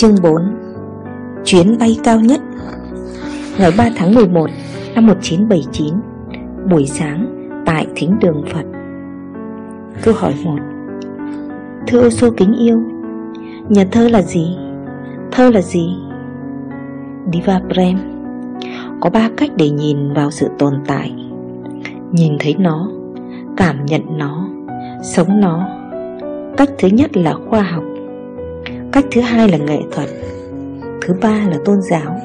Chương 4 Chuyến bay cao nhất. Ngày 3 tháng 11 năm 1979 Buổi sáng tại thính đường Phật. Câu hỏi 1 Thưa ô sô kính yêu, Nhà thơ là gì? Thơ là gì? Diva Prem, Có ba cách để nhìn vào sự tồn tại. Nhìn thấy nó, Cảm nhận nó, Sống nó. Cách thứ nhất là khoa học. Cách thứ hai là nghệ thuật, Thứ ba là tôn giáo.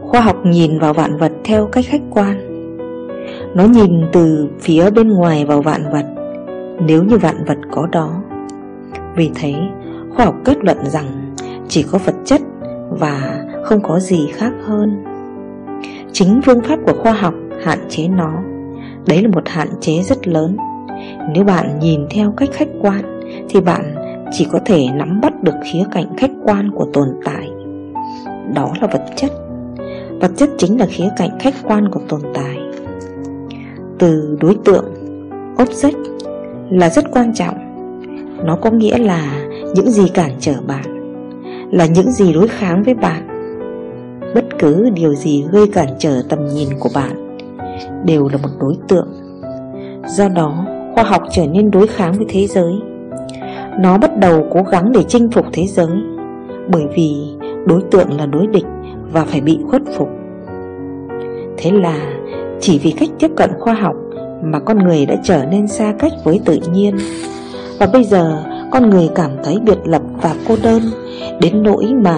Khoa học nhìn vào vạn vật theo cách khách quan. Nó nhìn từ phía bên ngoài vào vạn vật, Nếu như vạn vật có đó. Vì thế, khoa học kết luận rằng Chỉ có vật chất và không có gì khác hơn. Chính phương pháp của khoa học hạn chế nó. Đấy là một hạn chế rất lớn. Nếu bạn nhìn theo cách khách quan, Thì bạn chỉ có thể nắm bắt được khía cạnh khách quan của tồn tại. Đó là vật chất. Vật chất chính là khía cạnh khách quan của tồn tại. Từ đối tượng Object là rất quan trọng. Nó có nghĩa là những gì cản trở bạn, Là những gì đối kháng với bạn. Bất cứ điều gì gây cản trở tầm nhìn của bạn Đều là một đối tượng. Do đó, khoa học trở nên đối kháng với thế giới nó bắt đầu cố gắng để chinh phục thế giới, Bởi vì đối tượng là đối địch và phải bị khuất phục. Thế là, chỉ vì cách tiếp cận khoa học mà con người đã trở nên xa cách với tự nhiên. Và bây giờ, con người cảm thấy biệt lập và cô đơn, Đến nỗi mà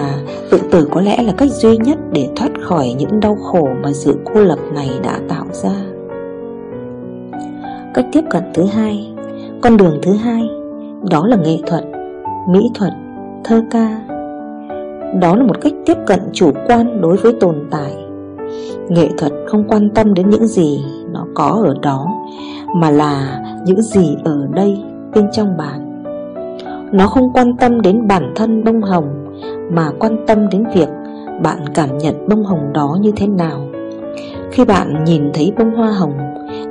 tự tử có lẽ là cách duy nhất để thoát khỏi những đau khổ mà sự cô lập này đã tạo ra. Cách tiếp cận thứ hai, Con đường thứ hai đó là nghệ thuật, mỹ thuật, thơ ca. Đó là một cách tiếp cận chủ quan đối với tồn tại. Nghệ thuật không quan tâm đến những gì nó có ở đó Mà là những gì ở đây bên trong bạn. Nó không quan tâm đến bản thân bông hồng Mà quan tâm đến việc bạn cảm nhận bông hồng đó như thế nào. Khi bạn nhìn thấy bông hoa hồng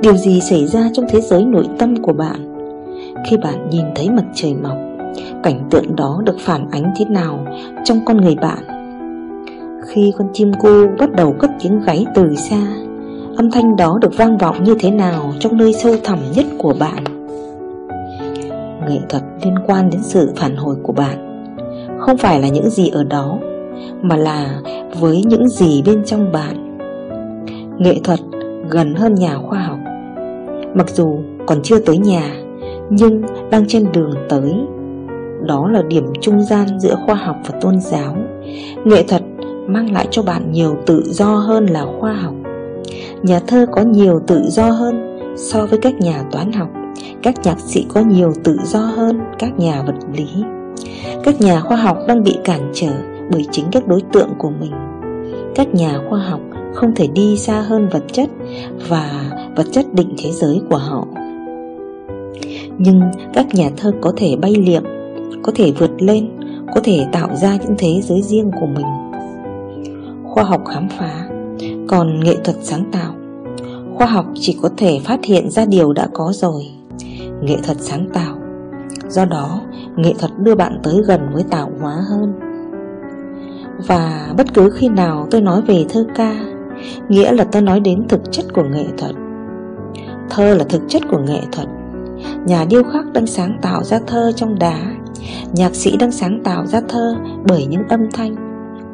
Điều gì xảy ra trong thế giới nội tâm của bạn? Khi bạn nhìn thấy mặt trời mọc. Cảnh tượng đó được phản ánh thế nào trong con người bạn? Khi con chim cu bắt đầu cất tiếng gáy từ xa, Âm thanh đó được vang vọng như thế nào trong nơi sâu thẳm nhất của bạn? Nghệ thuật liên quan đến sự phản hồi của bạn Không phải là những gì ở đó, Mà là với những gì bên trong bạn. Nghệ thuật gần hơn nhà khoa học. Mặc dù còn chưa tới nhà nhưng đang trên đường tới. Đó là điểm trung gian giữa khoa học và tôn giáo. Nghệ thuật mang lại cho bạn nhiều tự do hơn là khoa học. Nhà thơ có nhiều tự do hơn so với các nhà toán học. Các nhạc sĩ có nhiều tự do hơn các nhà vật lý. Các nhà khoa học đang bị cản trở bởi chính các đối tượng của mình. Các nhà khoa học không thể đi xa hơn vật chất Và vật chất định thế giới của họ nhưng các nhà thơ có thể bay liệng Có thể vượt lên, Có thể tạo ra những thế giới riêng của mình. Khoa học khám phá, Còn nghệ thuật sáng tạo. Khoa học chỉ có thể phát hiện ra điều đã có rồi. Nghệ thuật sáng tạo. Do đó, nghệ thuật đưa bạn tới gần với tạo hóa hơn. Và bất cứ khi nào tôi nói về thơ ca, Nghĩa là tôi nói đến thực chất của nghệ thuật. Thơ là thực chất của nghệ thuật. Nhà điêu khắc đang sáng tạo ra thơ trong đá. Nhạc sĩ đang sáng tạo ra thơ bởi những âm thanh.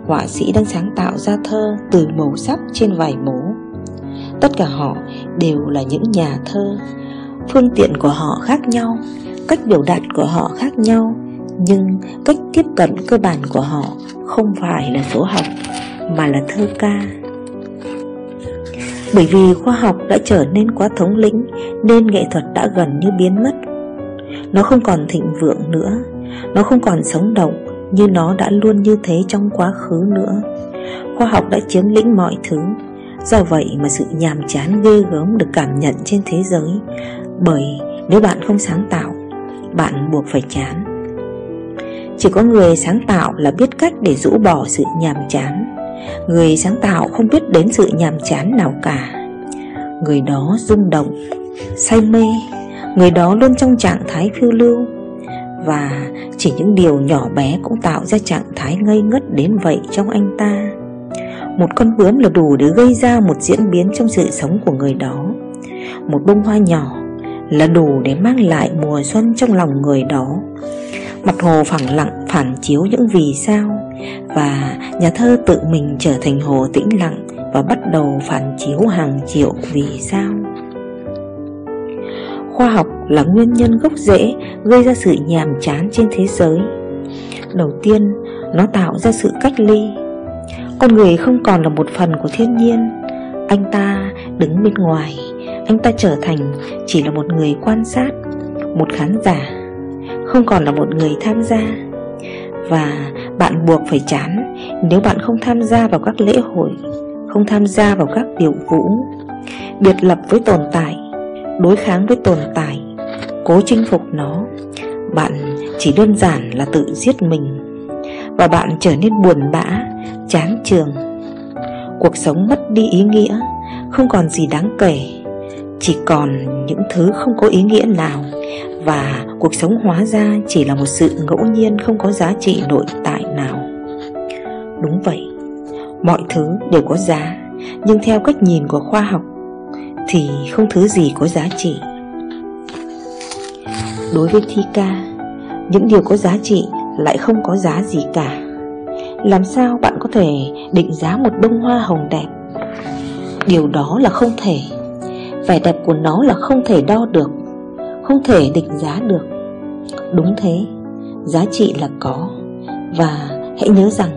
Họa sĩ đang sáng tạo ra thơ từ màu sắc trên vải bố Tất cả họ đều là những nhà thơ. Phương tiện của họ khác nhau, Cách biểu đạt của họ khác nhau, Nhưng cách tiếp cận cơ bản của họ không phải là số học, Mà là thơ ca bởi vì khoa học đã trở nên quá thống lĩnh, Nên nghệ thuật đã gần như biến mất. Nó không còn thịnh vượng nữa. Nó không còn sống động Như nó đã luôn như thế trong quá khứ nữa. Khoa học đã chiếm lĩnh mọi thứ. Do vậy mà sự nhàm chán ghê gớm được cảm nhận trên thế giới. Bởi nếu bạn không sáng tạo, Bạn buộc phải chán. Chỉ có người sáng tạo là biết cách để rũ bỏ sự nhàm chán. Người sáng tạo không biết đến sự nhàm chán nào cả. Người đó rung động, say mê. Người đó luôn trong trạng thái phiêu lưu. Và chỉ những điều nhỏ bé cũng tạo ra trạng thái ngây ngất đến vậy trong anh ta. Một con bướm là đủ để gây ra một diễn biến trong sự sống của người đó. Một bông hoa nhỏ là đủ để mang lại mùa xuân trong lòng người đó. Mặt hồ phẳng lặng phản chiếu những vì sao Và nhà thơ tự mình trở thành hồ tĩnh lặng Và bắt đầu phản chiếu hàng triệu vì sao. Khoa học là nguyên nhân gốc rễ gây ra sự nhàm chán trên thế giới. Đầu tiên, nó tạo ra sự cách ly. Con người không còn là một phần của thiên nhiên Anh ta đứng bên ngoài. Anh ta trở thành chỉ là một người quan sát Một khán giả Không còn là một người tham gia. Và bạn buộc phải chán Nếu bạn không tham gia vào các lễ hội Không tham gia vào các biểu vũ Biệt lập với tồn tại đối kháng với tồn tại Cố chinh phục nó. Bạn chỉ đơn giản là tự giết mình Và bạn trở nên buồn bã, chán trường Cuộc sống mất đi ý nghĩa Không còn gì đáng kể. Chỉ còn những thứ không có ý nghĩa nào. Và cuộc sống hóa ra chỉ là một sự ngẫu nhiên không có giá trị nội tại nào. Đúng vậy, Mọi thứ đều có giá. Nhưng theo cách nhìn của khoa học thì không thứ gì có giá trị. Đối với thi ca Những điều có giá trị lại không có giá gì cả. Làm sao bạn có thể định giá một bông hoa hồng đẹp? Điều đó là không thể. Vẻ đẹp của nó là không thể đo được, Không thể định giá được. Đúng thế, Giá trị là có. Và hãy nhớ rằng,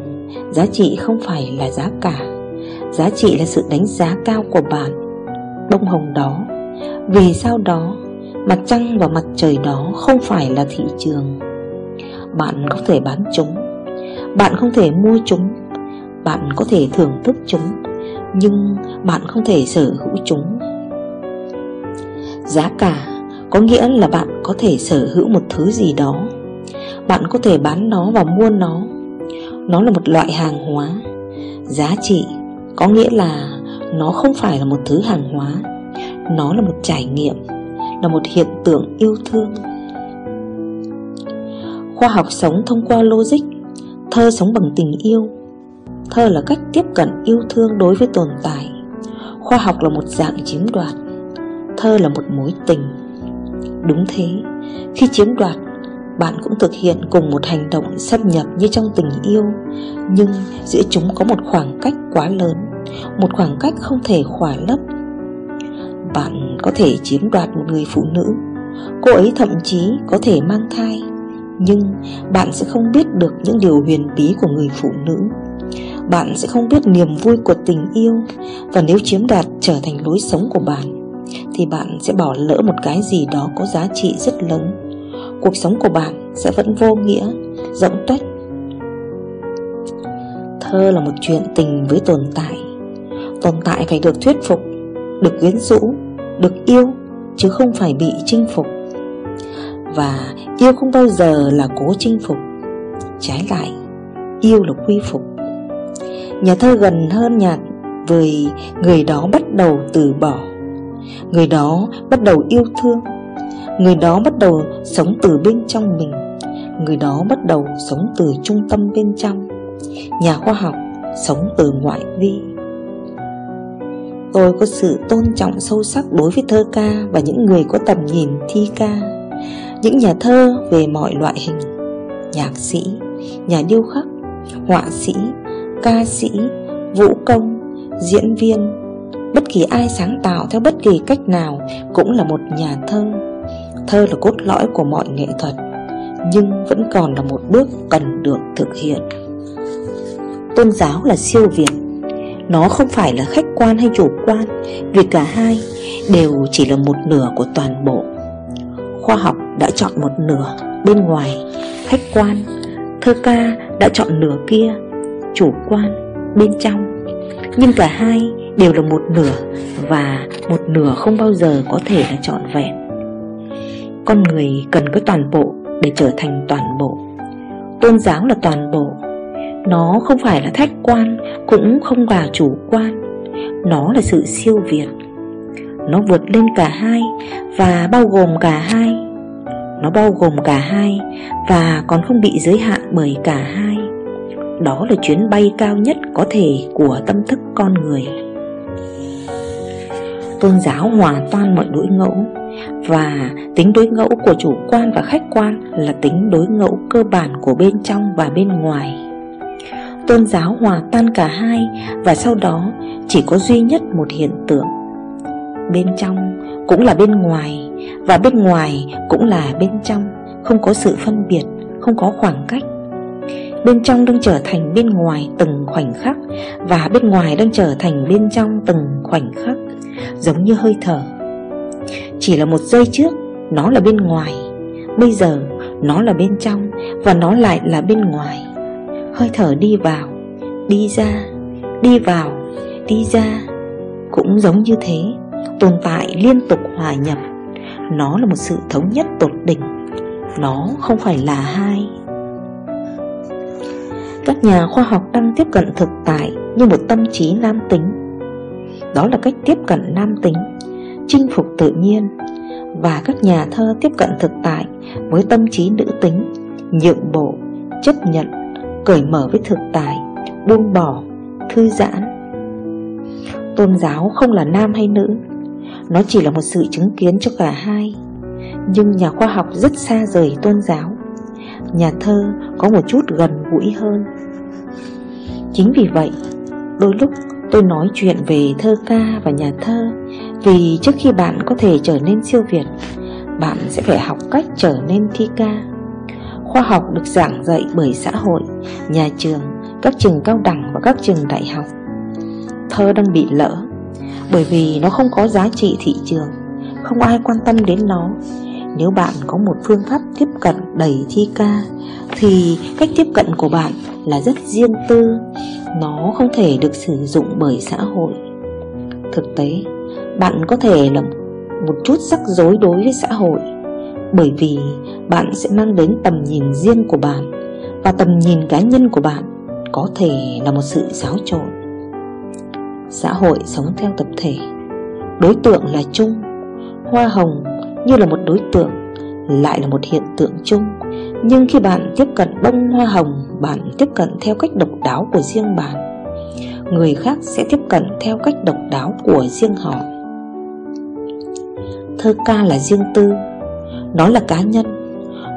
Giá trị không phải là giá cả. Giá trị là sự đánh giá cao của bạn. Bông hồng đó, Vì sao đó, Mặt trăng và mặt trời đó không phải là thị trường? Bạn có thể bán chúng. Bạn không thể mua chúng. Bạn có thể thưởng thức chúng. Nhưng bạn không thể sở hữu chúng. Giá cả có nghĩa là bạn có thể sở hữu một thứ gì đó. Bạn có thể bán nó và mua nó. Nó là một loại hàng hóa. Giá trị có nghĩa là nó không phải là một thứ hàng hóa. Nó là một trải nghiệm, Là một hiện tượng yêu thương. Khoa học sống thông qua logic, Thơ sống bằng tình yêu. Thơ là cách tiếp cận yêu thương đối với tồn tại. Khoa học là một dạng chiếm đoạt. Thơ là một mối tình. Đúng thế, Khi chiếm đoạt, Bạn cũng thực hiện cùng một hành động xâm nhập như trong tình yêu, Nhưng giữa chúng có một khoảng cách quá lớn, một khoảng cách không thể khỏa lấp. Bạn có thể chiếm đoạt một người phụ nữ, Cô ấy thậm chí có thể mang thai, Nhưng bạn sẽ không biết được những điều huyền bí của người phụ nữ. Bạn sẽ không biết niềm vui của tình yêu, Và nếu chiếm đoạt trở thành lối sống của bạn thì bạn sẽ bỏ lỡ một cái gì đó có giá trị rất lớn. Cuộc sống của bạn sẽ vẫn vô nghĩa, rỗng tuếch. Thơ là một chuyện tình với tồn tại. Tồn tại phải được thuyết phục Được quyến rũ Được yêu Chứ không phải bị chinh phục. Và yêu không bao giờ là cố chinh phục. Trái lại Yêu là quy phục. Nhà thơ gần hơn nhạc Với người đó bắt đầu từ bỏ. Người đó bắt đầu yêu thương. Người đó bắt đầu sống từ bên trong mình. Người đó bắt đầu sống từ trung tâm bên trong. Nhà khoa học sống từ ngoại vi. Tôi có sự tôn trọng sâu sắc đối với thơ ca và những người có tầm nhìn thi ca. Những nhà thơ về mọi loại hình Nhạc sĩ, nhà điêu khắc, họa sĩ, ca sĩ, vũ công, diễn viên Bất kỳ ai sáng tạo theo bất kỳ cách nào cũng là một nhà thơ. Thơ là cốt lõi của mọi nghệ thuật, Nhưng vẫn còn là một bước cần được thực hiện. Tôn giáo là siêu việt. Nó không phải là khách quan hay chủ quan, Vì cả hai đều chỉ là một nửa của toàn bộ. Khoa học đã chọn một nửa, bên ngoài, Khách quan. Thơ ca đã chọn nửa kia, Chủ quan, bên trong. Nhưng cả hai đều là một nửa Và một nửa không bao giờ có thể là trọn vẹn. Con người cần có toàn bộ để trở thành toàn bộ. Tôn giáo là toàn bộ. Nó không phải là thách quan, Cũng không là chủ quan. Nó là sự siêu việt. Nó vượt lên cả hai Và bao gồm cả hai. Nó bao gồm cả hai Và còn không bị giới hạn bởi cả hai. Đó là chuyến bay cao nhất có thể của tâm thức con người. Tôn giáo hòa tan mọi đối ngẫu. Và tính đối ngẫu của chủ quan và khách quan Là tính đối ngẫu cơ bản của bên trong và bên ngoài. Tôn giáo hòa tan cả hai Và sau đó chỉ có duy nhất một hiện tượng. Bên trong cũng là bên ngoài Và bên ngoài cũng là bên trong, Không có sự phân biệt, Không có khoảng cách. Bên trong đang trở thành bên ngoài từng khoảnh khắc Và bên ngoài đang trở thành bên trong từng khoảnh khắc. Giống như hơi thở. Chỉ là một giây trước, Nó là bên ngoài. Bây giờ, nó là bên trong Và nó lại là bên ngoài. Hơi thở đi vào, Đi ra, Đi vào, Đi ra. Cũng giống như thế, Tồn tại liên tục hòa nhập. Nó là một sự thống nhất tột đỉnh. Nó không phải là hai. Các nhà khoa học đang tiếp cận thực tại Như một tâm trí nam tính. Đó là cách tiếp cận nam tính Chinh phục tự nhiên. Và các nhà thơ tiếp cận thực tại Với tâm trí nữ tính Nhượng bộ, chấp nhận Cởi mở với thực tại Buông bỏ, thư giãn. Tôn giáo không là nam hay nữ nó chỉ là một sự chứng kiến cho cả hai. Nhưng nhà khoa học rất xa rời tôn giáo Nhà thơ có một chút gần gũi hơn. Chính vì vậy Đôi lúc tôi nói chuyện về thơ ca và nhà thơ Vì trước khi bạn có thể trở nên siêu việt Bạn sẽ phải học cách trở nên thi ca. Khoa học được giảng dạy bởi xã hội, nhà trường, các trường cao đẳng và các trường đại học. Thơ đang bị lỡ bởi vì nó không có giá trị thị trường Không ai quan tâm đến nó. Nếu bạn có một phương pháp tiếp cận đầy thi ca Thì cách tiếp cận của bạn là rất riêng tư nó không thể được sử dụng bởi xã hội. Thực tế, bạn có thể là một chút rắc rối đối với xã hội Bởi vì bạn sẽ mang đến tầm nhìn riêng của bạn Và tầm nhìn cá nhân của bạn có thể là một sự xáo trộn. Xã hội sống theo tập thể Đối tượng là chung Hoa hồng như là một đối tượng Lại là một hiện tượng chung nhưng khi bạn tiếp cận bông hoa hồng, Bạn tiếp cận theo cách độc đáo của riêng bạn. Người khác sẽ tiếp cận theo cách độc đáo của riêng họ. Thơ ca là riêng tư. Nó là cá nhân.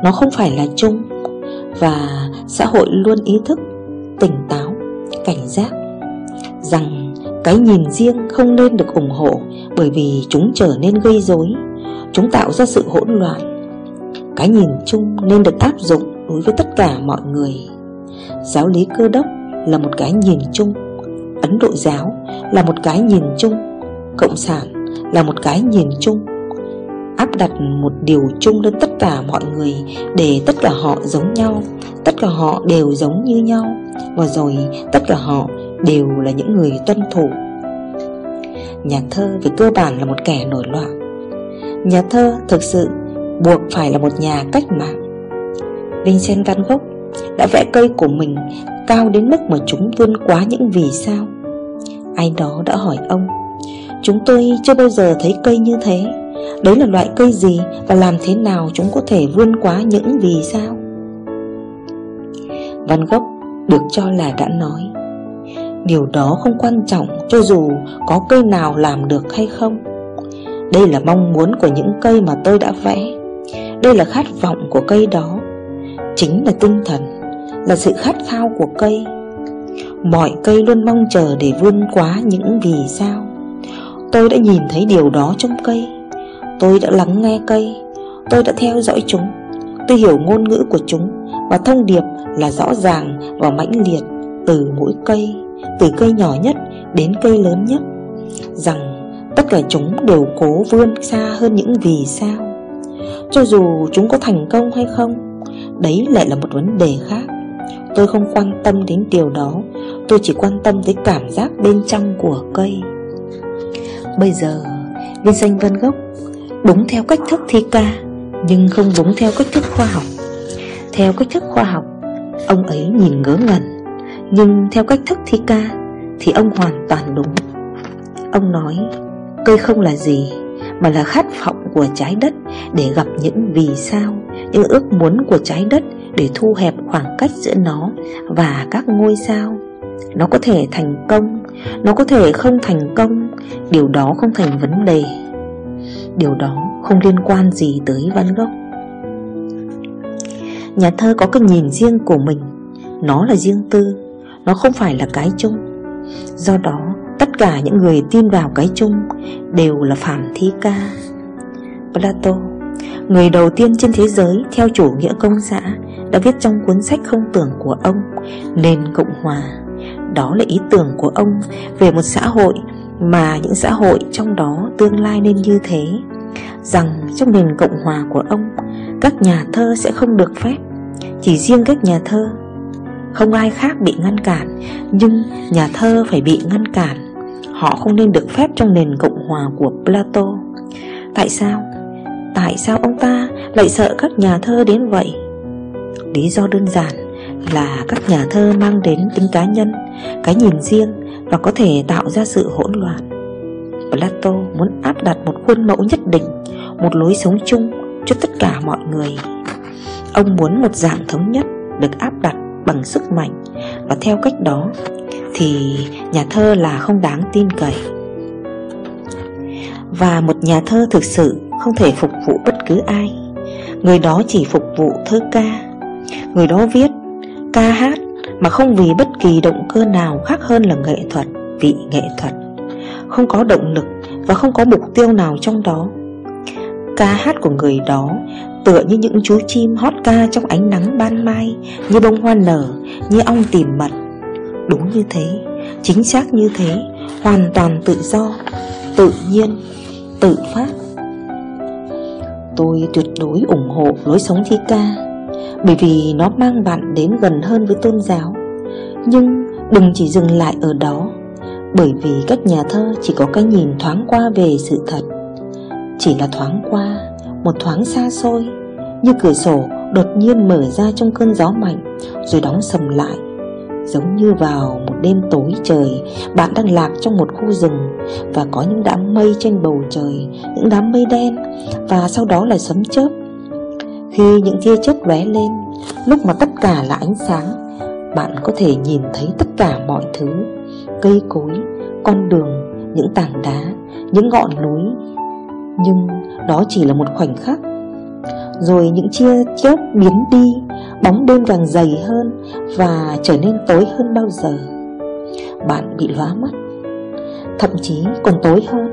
Nó không phải là chung. Và xã hội luôn ý thức, Tỉnh táo, Cảnh giác Rằng cái nhìn riêng không nên được ủng hộ Bởi vì chúng trở nên gây rối. Chúng tạo ra sự hỗn loạn. Cái nhìn chung nên được áp dụng đối với tất cả mọi người. Giáo lý cơ đốc là một cái nhìn chung, Ấn Độ giáo là một cái nhìn chung, Cộng sản là một cái nhìn chung. Áp đặt một điều chung lên tất cả mọi người Để tất cả họ giống nhau, Tất cả họ đều giống như nhau, Và rồi tất cả họ đều là những người tuân thủ. Nhà thơ về cơ bản là một kẻ nổi loạn. Nhà thơ thực sự buộc phải là một nhà cách mạng. Vincent van Gogh đã vẽ cây của mình cao đến mức mà chúng vươn quá những vì sao. Ai đó đã hỏi ông, Chúng tôi chưa bao giờ thấy cây như thế. Đấy là loại cây gì và làm thế nào chúng có thể vươn quá những vì sao? Van Gogh được cho là đã nói, Điều đó không quan trọng cho dù có cây nào làm được hay không. Đây là mong muốn của những cây mà tôi đã vẽ. Đây là khát vọng của cây đó. Chính là tinh thần, Là sự khát khao của cây. Mọi cây luôn mong chờ để vươn quá những vì sao. Tôi đã nhìn thấy điều đó trong cây. Tôi đã lắng nghe cây. Tôi đã theo dõi chúng. Tôi hiểu ngôn ngữ của chúng Và thông điệp là rõ ràng và mãnh liệt từ mỗi cây, từ cây nhỏ nhất đến cây lớn nhất. Rằng tất cả chúng đều cố vươn xa hơn những vì sao. Cho dù chúng có thành công hay không, Đấy lại là một vấn đề khác. Tôi không quan tâm đến điều đó, Tôi chỉ quan tâm tới cảm giác bên trong của cây. Bây giờ, Viên xanh Vân Gốc Đúng theo cách thức thi ca, Nhưng không đúng theo cách thức khoa học. Theo cách thức khoa học, Ông ấy nhìn ngớ ngẩn, nhưng theo cách thức thi ca Thì ông hoàn toàn đúng. Ông nói, Cây không là gì Mà là khát vọng của trái đất Để gặp những vì sao những ước muốn của trái đất để thu hẹp khoảng cách giữa nó và các ngôi sao. Nó có thể thành công, nó có thể không thành công, điều đó không thành vấn đề. Điều đó không liên quan gì tới Van Gogh. Nhà thơ có cái nhìn riêng của mình, nó là riêng tư, nó không phải là cái chung. Do đó, tất cả những người tin vào cái chung đều là Phạm thi Ca. Plato. Người đầu tiên trên thế giới theo chủ nghĩa công xã đã viết trong cuốn sách không tưởng của ông Nền Cộng Hòa. Đó là ý tưởng của ông về một xã hội mà những xã hội trong đó tương lai nên như thế, Rằng trong nền Cộng Hòa của ông, các nhà thơ sẽ không được phép, Chỉ riêng các nhà thơ. Không ai khác bị ngăn cản, Nhưng nhà thơ phải bị ngăn cản. Họ không nên được phép trong nền Cộng Hòa của Plato. Tại sao? Tại sao ông ta lại sợ các nhà thơ đến vậy? Lý do đơn giản là các nhà thơ mang đến tính cá nhân, cái nhìn riêng và có thể tạo ra sự hỗn loạn. Plato muốn áp đặt một khuôn mẫu nhất định, một lối sống chung cho tất cả mọi người. Ông muốn một dạng thống nhất được áp đặt bằng sức mạnh và theo cách đó thì nhà thơ là không đáng tin cậy. Và một nhà thơ thực sự không thể phục vụ bất cứ ai. Người đó chỉ phục vụ thơ ca. Người đó viết, ca hát Mà không vì bất kỳ động cơ nào khác hơn là nghệ thuật Vị nghệ thuật. Không có động lực và không có mục tiêu nào trong đó. Ca hát của người đó tựa như những chú chim hót ca trong ánh nắng ban mai Như bông hoa nở, như ong tìm mật. Đúng như thế, chính xác như thế Hoàn toàn tự do, tự nhiên, tự phát. Tôi tuyệt đối ủng hộ lối sống thi ca Bởi vì nó mang bạn đến gần hơn với tôn giáo. Nhưng đừng chỉ dừng lại ở đó Bởi vì các nhà thơ chỉ có cái nhìn thoáng qua về sự thật. Chỉ là thoáng qua, một thoáng xa xôi Như cửa sổ đột nhiên mở ra trong cơn gió mạnh Rồi đóng sầm lại. Giống như vào một đêm tối trời Bạn đang lạc trong một khu rừng Và có những đám mây trên bầu trời Những đám mây đen Và sau đó là sấm chớp. Khi những tia chớp lóe lên Lúc mà tất cả là ánh sáng Bạn có thể nhìn thấy tất cả mọi thứ. Cây cối, con đường, những tảng đá, những ngọn núi. Nhưng đó chỉ là một khoảnh khắc. Rồi những chia chớp biến đi Bóng đêm càng dày hơn Và trở nên tối hơn bao giờ. Bạn bị lóa mắt, Thậm chí còn tối hơn.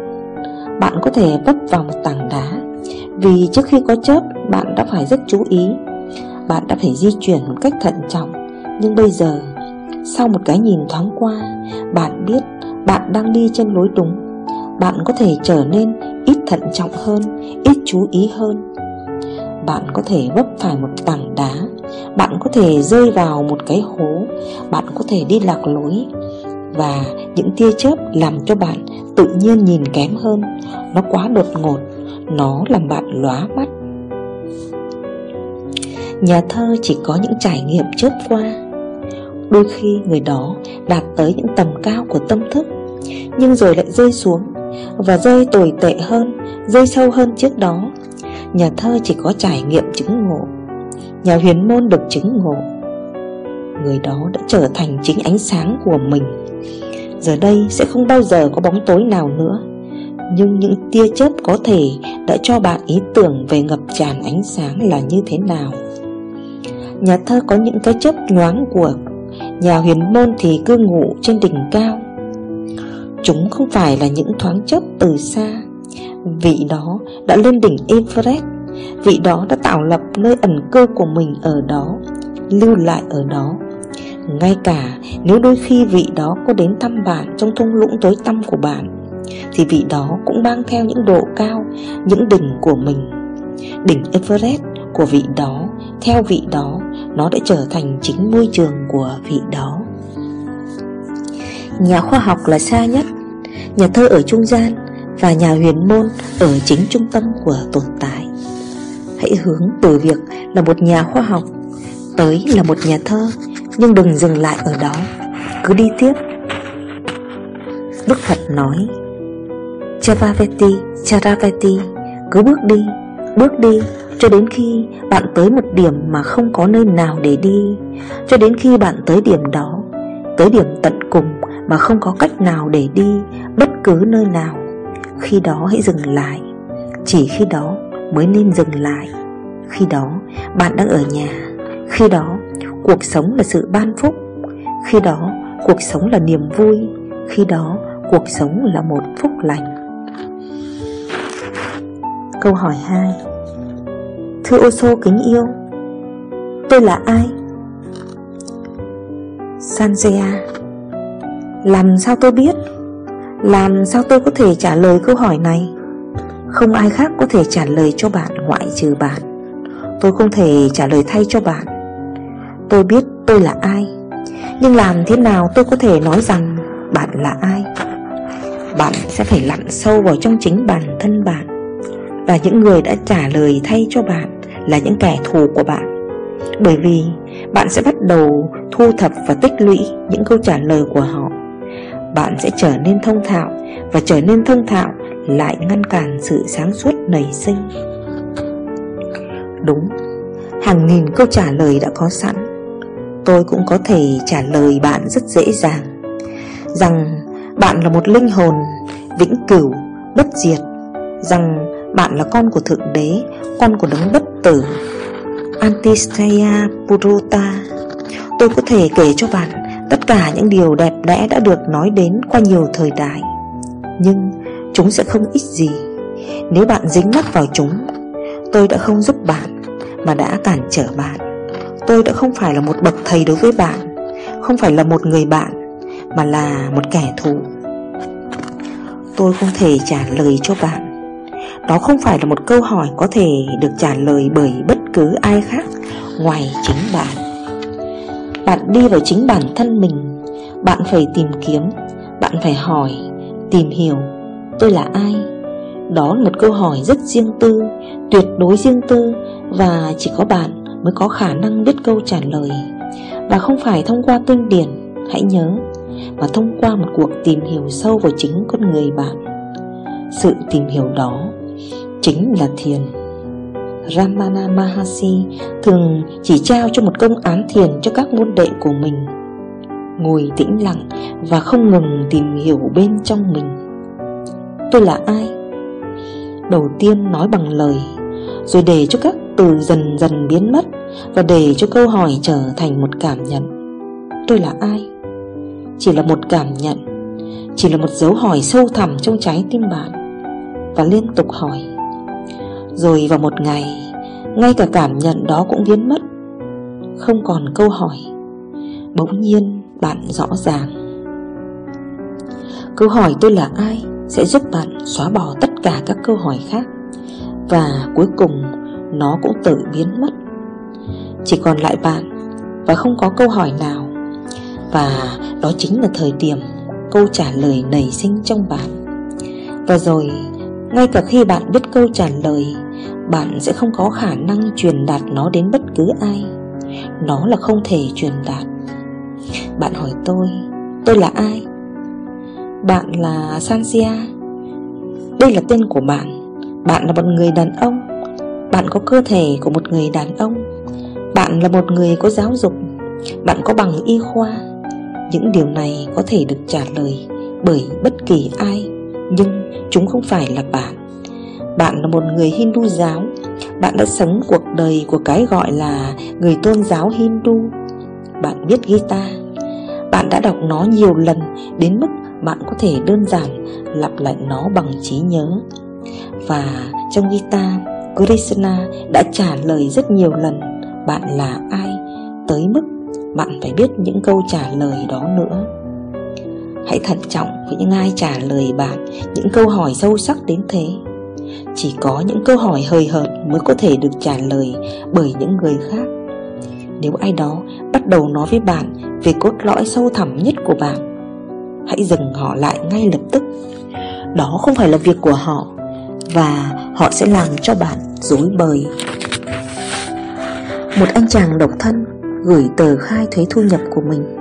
Bạn có thể vấp vào một tảng đá, Vì trước khi có chớp, Bạn đã phải rất chú ý. Bạn đã phải di chuyển một cách thận trọng, Nhưng bây giờ, Sau một cái nhìn thoáng qua, Bạn biết bạn đang đi trên lối đúng. Bạn có thể trở nên ít thận trọng hơn, Ít chú ý hơn bạn có thể vấp phải một tảng đá, Bạn có thể rơi vào một cái hố, Bạn có thể đi lạc lối. Và những tia chớp làm cho bạn tự nhiên nhìn kém hơn, Nó quá đột ngột, Nó làm bạn lóa mắt. Nhà thơ chỉ có những trải nghiệm chớp qua. Đôi khi người đó đạt tới những tầm cao của tâm thức, Nhưng rồi lại rơi xuống, Và rơi tồi tệ hơn, Rơi sâu hơn trước đó. Nhà thơ chỉ có trải nghiệm chứng ngộ. Nhà huyền môn được chứng ngộ. Người đó đã trở thành chính ánh sáng của mình. Giờ đây sẽ không bao giờ có bóng tối nào nữa. Nhưng những tia chớp có thể đã cho bạn ý tưởng về ngập tràn ánh sáng là như thế nào. Nhà thơ có những cái chớp nhoáng của Nhà huyền môn thì cư ngụ trên đỉnh cao. Chúng không phải là những thoáng chớp từ xa. Vị đó đã lên đỉnh Everest. Vị đó đã tạo lập nơi ẩn cư của mình ở đó, Lưu lại ở đó. Ngay cả nếu đôi khi vị đó có đến thăm bạn Trong thung lũng tối tăm của bạn, Thì vị đó cũng mang theo những độ cao, Những đỉnh của mình. Đỉnh Everest của vị đó, Theo vị đó, Nó đã trở thành chính môi trường của vị đó. Nhà khoa học là xa nhất. Nhà thơ ở trung gian và nhà huyền môn ở chính trung tâm của tồn tại. Hãy hướng từ việc là một nhà khoa học tới là một nhà thơ, nhưng đừng dừng lại ở đó, cứ đi tiếp. Đức Phật nói, Chavaveti, Charaveti, cứ bước đi, bước đi Cho đến khi bạn tới một điểm mà không có nơi nào để đi Cho đến khi bạn tới điểm đó Tới điểm tận cùng mà không có cách nào để đi Bất cứ nơi nào khi đó hãy dừng lại. Chỉ khi đó mới nên dừng lại. Khi đó, bạn đang ở nhà. Khi đó, cuộc sống là sự ban phúc. Khi đó, cuộc sống là niềm vui. Khi đó, cuộc sống là một phúc lành. Câu hỏi 2 Thưa ô xô kính yêu, Tôi là ai? Sanjaya Làm sao tôi biết? Làm sao tôi có thể trả lời câu hỏi này? Không ai khác có thể trả lời cho bạn, ngoại trừ bạn. Tôi không thể trả lời thay cho bạn. Tôi biết tôi là ai, Nhưng làm thế nào tôi có thể nói rằng bạn là ai? Bạn sẽ phải lặn sâu vào trong chính bản thân bạn. Và những người đã trả lời thay cho bạn, Là những kẻ thù của bạn. Bởi vì bạn sẽ bắt đầu thu thập và tích lũy những câu trả lời của họ. Bạn sẽ trở nên thông thạo Và trở nên thông thạo lại ngăn cản sự sáng suốt nảy sinh. Đúng, hàng nghìn câu trả lời đã có sẵn. Tôi cũng có thể trả lời bạn rất dễ dàng. Rằng bạn là một linh hồn vĩnh cửu, bất diệt. Rằng bạn là con của Thượng Đế, con của đấng bất tử. Antistaya Puruta Tôi có thể kể cho bạn tất cả những điều đẹp đẽ đã được nói đến qua nhiều thời đại. Nhưng chúng sẽ không ích gì. Nếu bạn dính mắc vào chúng, Tôi đã không giúp bạn Mà đã cản trở bạn. Tôi đã không phải là một bậc thầy đối với bạn, Không phải là một người bạn, Mà là một kẻ thù. Tôi không thể trả lời cho bạn. Đó không phải là một câu hỏi có thể được trả lời bởi bất cứ ai khác Ngoài chính bạn. Bạn đi vào chính bản thân mình. Bạn phải tìm kiếm. Bạn phải hỏi, Tìm hiểu, tôi là ai? Đó là một câu hỏi rất riêng tư, Tuyệt đối riêng tư, Và chỉ có bạn mới có khả năng biết câu trả lời. Và không phải thông qua kinh điển Hãy nhớ, Mà thông qua một cuộc tìm hiểu sâu vào chính con người bạn. Sự tìm hiểu đó Chính là thiền. Ramana Maharshi thường chỉ trao cho một công án thiền cho các môn đệ của mình. Ngồi tĩnh lặng và không ngừng tìm hiểu bên trong mình. Tôi là ai? Đầu tiên nói bằng lời, Rồi để cho các từ dần dần biến mất Và để cho câu hỏi trở thành một cảm nhận. Tôi là ai? Chỉ là một cảm nhận, Chỉ là một dấu hỏi sâu thẳm trong trái tim bạn. Và liên tục hỏi. Rồi vào một ngày, Ngay cả cảm nhận đó cũng biến mất. Không còn câu hỏi. Bỗng nhiên, bạn rõ ràng. Câu hỏi tôi là ai sẽ giúp bạn xóa bỏ tất cả các câu hỏi khác? Và cuối cùng, nó cũng tự biến mất. Chỉ còn lại bạn, và không có câu hỏi nào. Và đó chính là thời điểm câu trả lời nảy sinh trong bạn. Và rồi, ngay cả khi bạn biết câu trả lời bạn sẽ không có khả năng truyền đạt nó đến bất cứ ai. Nó là không thể truyền đạt. Bạn hỏi tôi tôi là ai? Bạn là Sansia Đây là tên của bạn. Bạn là một người đàn ông. Bạn có cơ thể của một người đàn ông. Bạn là một người có giáo dục. Bạn có bằng y khoa. Những điều này có thể được trả lời Bởi bất kỳ ai, Nhưng chúng không phải là bạn. Bạn là một người Hindu giáo. Bạn đã sống cuộc đời của cái gọi là Người tôn giáo Hindu. Bạn biết guitar. Bạn đã đọc nó nhiều lần Đến mức bạn có thể đơn giản lặp lại nó bằng trí nhớ. Và trong guitar, Krishna đã trả lời rất nhiều lần bạn là ai? Tới mức bạn phải biết những câu trả lời đó nữa. Hãy thận trọng với những ai trả lời bạn những câu hỏi sâu sắc đến thế. Chỉ có những câu hỏi hời hợt mới có thể được trả lời bởi những người khác. Nếu ai đó bắt đầu nói với bạn về cốt lõi sâu thẳm nhất của bạn, hãy dừng họ lại ngay lập tức. Đó không phải là việc của họ, Và họ sẽ làm cho bạn dối bời. Một anh chàng độc thân gửi tờ khai thuế thu nhập của mình.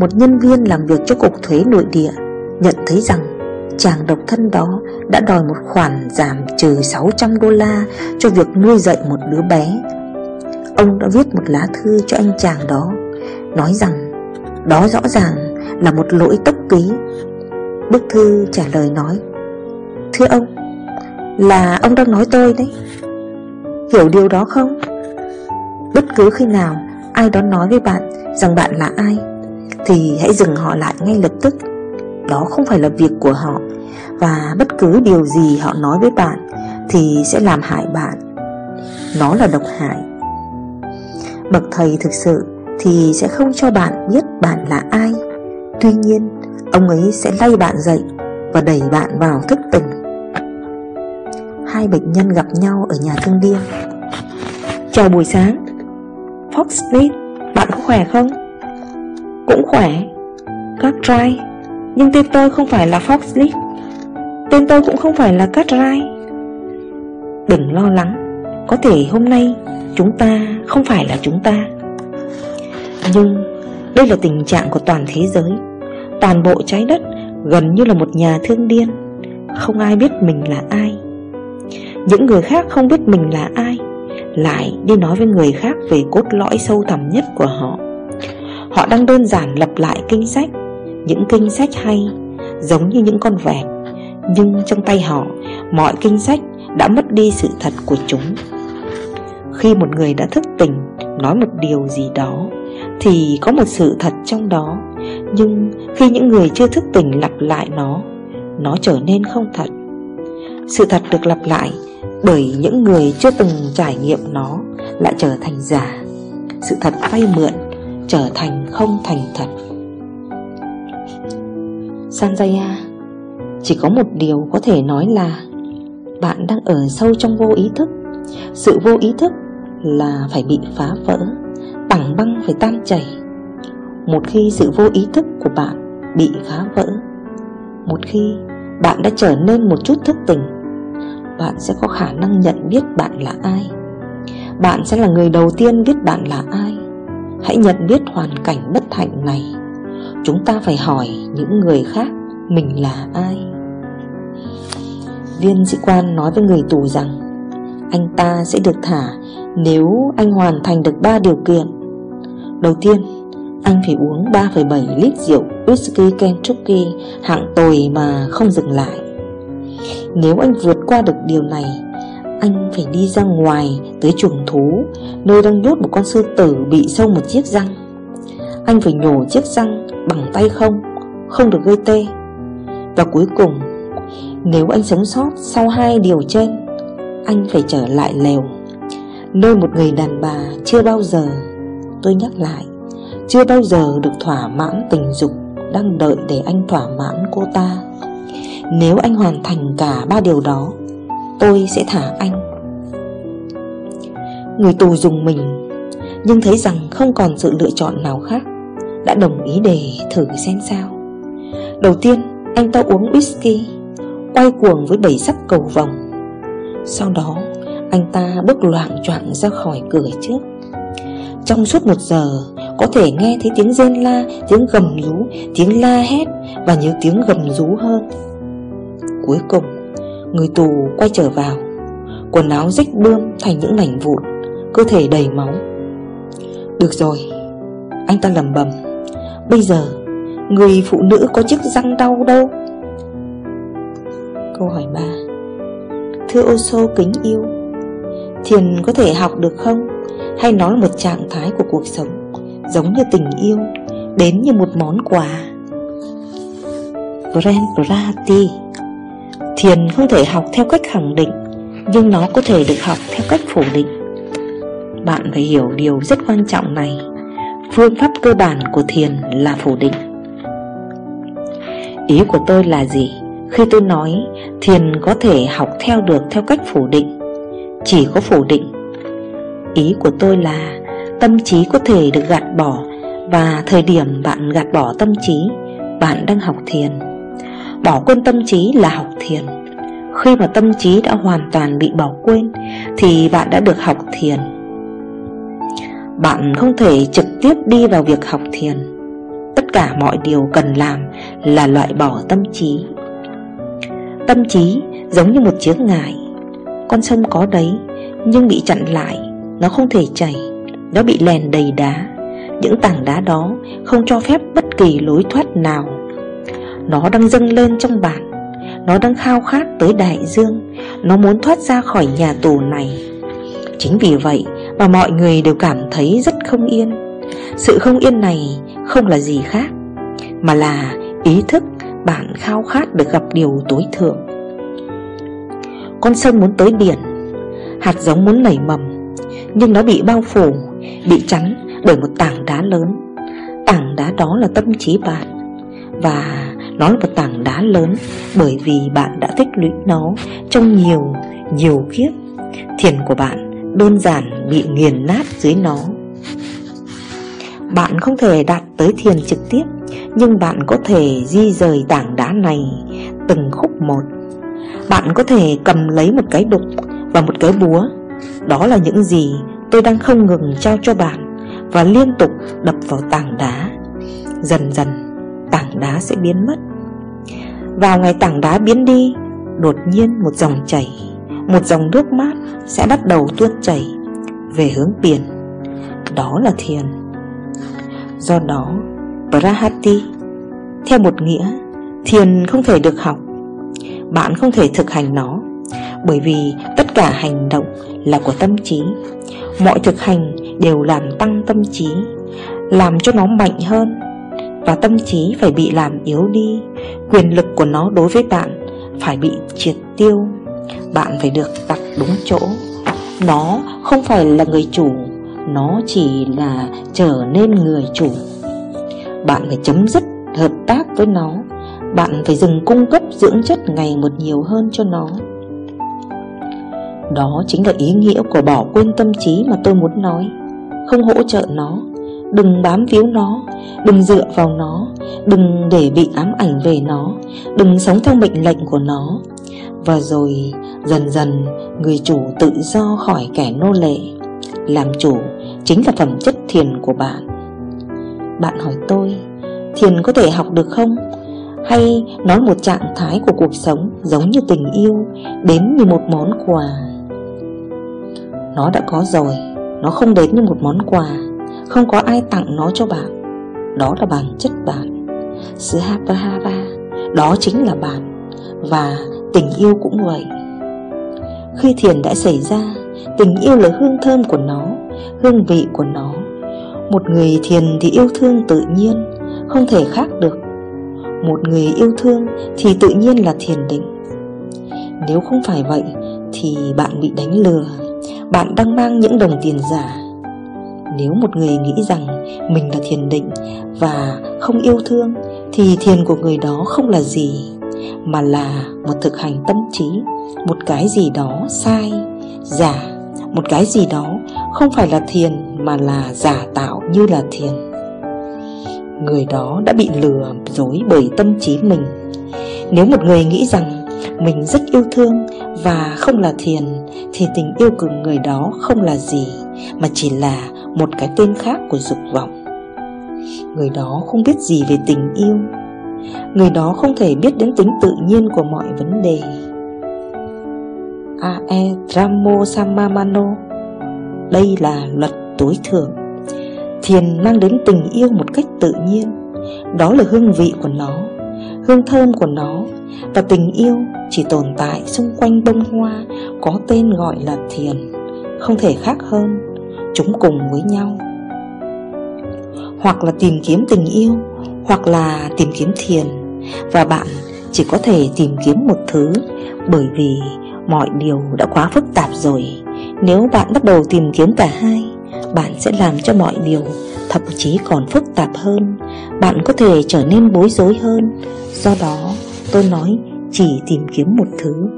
Một nhân viên làm việc cho cục thuế nội địa nhận thấy rằng Chàng độc thân đó đã đòi một khoản giảm trừ 600 đô la cho việc nuôi dạy một đứa bé. Ông đã viết một lá thư cho anh chàng đó, Nói rằng đó rõ ràng là một lỗi tốc ký. Bức thư trả lời nói, Thưa ông, Là ông đang nói tôi đấy. Hiểu điều đó không? Bất cứ khi nào ai đó nói với bạn rằng bạn là ai, Thì hãy dừng họ lại ngay lập tức. Đó không phải là việc của họ. Và bất cứ điều gì họ nói với bạn Thì sẽ làm hại bạn. Nó là độc hại. Bậc thầy thực sự thì sẽ không cho bạn biết bạn là ai. Tuy nhiên ông ấy sẽ lay bạn dậy và đẩy bạn vào thức tỉnh. Hai bệnh nhân gặp nhau ở nhà thương điên. Chào buổi sáng. Fox Smith, bạn có khỏe không? Cũng khỏe. Cartwright nhưng tên tôi không phải là Fox Tên tôi cũng không phải là Cartwright Đừng lo lắng. Có thể hôm nay chúng ta không phải là chúng ta. Nhưng đây là tình trạng của toàn thế giới. Toàn bộ trái đất gần như là một nhà thương điên. Không ai biết mình là ai. Những người khác không biết mình là ai. Lại đi nói với người khác về cốt lõi sâu thẳm nhất của họ. Họ đang đơn giản lặp lại kinh sách. Những kinh sách hay, Giống như những con vẹt. Nhưng trong tay họ, Mọi kinh sách đã mất đi sự thật của chúng. Khi một người đã thức tỉnh, Nói một điều gì đó, Thì có một sự thật trong đó. Nhưng khi những người chưa thức tỉnh lặp lại nó Nó trở nên không thật. Sự thật được lặp lại Bởi những người chưa từng trải nghiệm nó Lại trở thành giả. Sự thật vay mượn Trở thành không thành thật. Sanjaya, Chỉ có một điều có thể nói là Bạn đang ở sâu trong vô ý thức. Sự vô ý thức là phải bị phá vỡ, Tảng băng phải tan chảy. Một khi sự vô ý thức của bạn bị phá vỡ, Một khi bạn đã trở nên một chút thức tỉnh, Bạn sẽ có khả năng nhận biết bạn là ai. Bạn sẽ là người đầu tiên biết bạn là ai. Hãy nhận biết hoàn cảnh bất hạnh này. Chúng ta phải hỏi những người khác mình là ai. Viên sĩ quan nói với người tù rằng Anh ta sẽ được thả nếu anh hoàn thành được 3 điều kiện. Đầu tiên, anh phải uống 3,7 lít rượu whisky Kentucky hạng tồi mà không dừng lại. Nếu anh vượt qua được điều này Anh phải đi ra ngoài tới chuồng thú Nơi đang nhốt một con sư tử bị sâu một chiếc răng. Anh phải nhổ chiếc răng bằng tay không Không được gây tê. Và cuối cùng, Nếu anh sống sót sau hai điều trên, Anh phải trở lại lều, Nơi một người đàn bà chưa bao giờ, Tôi nhắc lại, Chưa bao giờ được thỏa mãn tình dục Đang đợi để anh thỏa mãn cô ta. Nếu anh hoàn thành cả ba điều đó, Tôi sẽ thả anh. Người tù dùng mình, Nhưng thấy rằng không còn sự lựa chọn nào khác. Đã đồng ý để thử xem sao. Đầu tiên, anh ta uống whisky, Quay cuồng với bảy sắc cầu vòng. Sau đó, anh ta bước loạn choạng ra khỏi cửa trước. Trong suốt một giờ, Có thể nghe thấy tiếng rên la, Tiếng gầm rú, Tiếng la hét Và nhiều tiếng gầm rú hơn. Cuối cùng, Người tù quay trở vào. Quần áo rách bươm thành những mảnh vụn, Cơ thể đầy máu. Được rồi. Anh ta lầm bầm Bây giờ, Người phụ nữ có chiếc răng đau đâu? Câu hỏi 3 Thưa ô sô kính yêu, Thiền có thể học được không? Hay nó là một trạng thái của cuộc sống, Giống như tình yêu, Đến như một món quà? Brent Thiền không thể học theo cách khẳng định, Nhưng nó có thể được học theo cách phủ định. Bạn phải hiểu điều rất quan trọng này. Phương pháp cơ bản của thiền là phủ định. Ý của tôi là gì? Khi tôi nói, thiền có thể học theo được theo cách phủ định, chỉ có phủ định. Ý của tôi là tâm trí có thể được gạt bỏ Và thời điểm bạn gạt bỏ tâm trí, Bạn đang học thiền. Bỏ quên tâm trí là học thiền. Khi mà tâm trí đã hoàn toàn bị bỏ quên, Thì bạn đã được học thiền. Bạn không thể trực tiếp đi vào việc học thiền. Tất cả mọi điều cần làm là loại bỏ tâm trí. Tâm trí giống như một chiếc ngải. Con sông có đấy, Nhưng bị chặn lại, Nó không thể chảy, Nó bị lèn đầy đá. Những tảng đá đó không cho phép bất kỳ lối thoát nào. Nó đang dâng lên trong bạn, Nó đang khao khát tới đại dương, Nó muốn thoát ra khỏi nhà tù này. Chính vì vậy mà mọi người đều cảm thấy rất không yên. Sự không yên này không là gì khác Mà là ý thức bạn khao khát được gặp điều tối thượng. Con sông muốn tới biển Hạt giống muốn nảy mầm Nhưng nó bị bao phủ Bị chắn bởi một tảng đá lớn. Tảng đá đó là tâm trí bạn Và nó là một tảng đá lớn Bởi vì bạn đã tích lũy nó Trong nhiều, nhiều kiếp Thiền của bạn đơn giản bị nghiền nát dưới nó. Bạn không thể đạt tới thiền trực tiếp, Nhưng bạn có thể di rời tảng đá này từng khúc một. Bạn có thể cầm lấy một cái đục và một cái búa. Đó là những gì tôi đang không ngừng trao cho bạn Và liên tục đập vào tảng đá. Dần dần, tảng đá sẽ biến mất. Vào ngày tảng đá biến đi, Đột nhiên một dòng chảy. Một dòng nước mát sẽ bắt đầu tuôn chảy Về hướng biển. Đó là thiền. Do đó, Prahati, Theo một nghĩa, Thiền không thể được học. Bạn không thể thực hành nó, Bởi vì tất cả hành động là của tâm trí. Mọi thực hành đều làm tăng tâm trí, Làm cho nó mạnh hơn, Và tâm trí phải bị làm yếu đi, Quyền lực của nó đối với bạn Phải bị triệt tiêu. Bạn phải được đặt đúng chỗ. Nó không phải là người chủ, Nó chỉ là trở nên người chủ. Bạn phải chấm dứt hợp tác với nó. Bạn phải dừng cung cấp dưỡng chất ngày một nhiều hơn cho nó. Đó chính là ý nghĩa của bỏ quên tâm trí mà tôi muốn nói. Không hỗ trợ nó. Đừng bám víu nó. Đừng dựa vào nó. Đừng để bị ám ảnh về nó. Đừng sống theo mệnh lệnh của nó. Và rồi dần dần người chủ tự do khỏi kẻ nô lệ, Làm chủ chính là phẩm chất thiền của bạn. Bạn hỏi tôi, Thiền có thể học được không? Hay nói một trạng thái của cuộc sống giống như tình yêu Đến như một món quà? Nó đã có rồi, Nó không đến như một món quà, Không có ai tặng nó cho bạn. Đó là bản chất bạn. Sahapahara Đó chính là bạn. Và tình yêu cũng vậy. Khi thiền đã xảy ra, Tình yêu là hương thơm của nó, Hương vị của nó. Một người thiền thì yêu thương tự nhiên, Không thể khác được. Một người yêu thương thì tự nhiên là thiền định. Nếu không phải vậy, Thì bạn bị đánh lừa, Bạn đang mang những đồng tiền giả. Nếu một người nghĩ rằng Mình là thiền định Và không yêu thương, Thì thiền của người đó không là gì. Mà là một thực hành tâm trí, Một cái gì đó sai, Giả. Một cái gì đó không phải là thiền, Mà là giả tạo như là thiền. Người đó đã bị lừa dối bởi tâm trí mình. Nếu một người nghĩ rằng mình rất yêu thương và không là thiền, Thì tình yêu của người đó không là gì, Mà chỉ là một cái tên khác của dục vọng. Người đó không biết gì về tình yêu Người đó không thể biết đến tính tự nhiên của mọi vấn đề. A.E. Ramo Samamano Đây là luật tối thượng. Thiền mang đến tình yêu một cách tự nhiên. Đó là hương vị của nó, Hương thơm của nó, Và tình yêu chỉ tồn tại xung quanh bông hoa Có tên gọi là thiền, Không thể khác hơn, Chúng cùng với nhau. Hoặc là tìm kiếm tình yêu hoặc là tìm kiếm thiền. Và bạn chỉ có thể tìm kiếm một thứ, Bởi vì mọi điều đã quá phức tạp rồi. Nếu bạn bắt đầu tìm kiếm cả hai, Bạn sẽ làm cho mọi điều thậm chí còn phức tạp hơn. Bạn có thể trở nên bối rối hơn. Do đó, tôi nói chỉ tìm kiếm một thứ.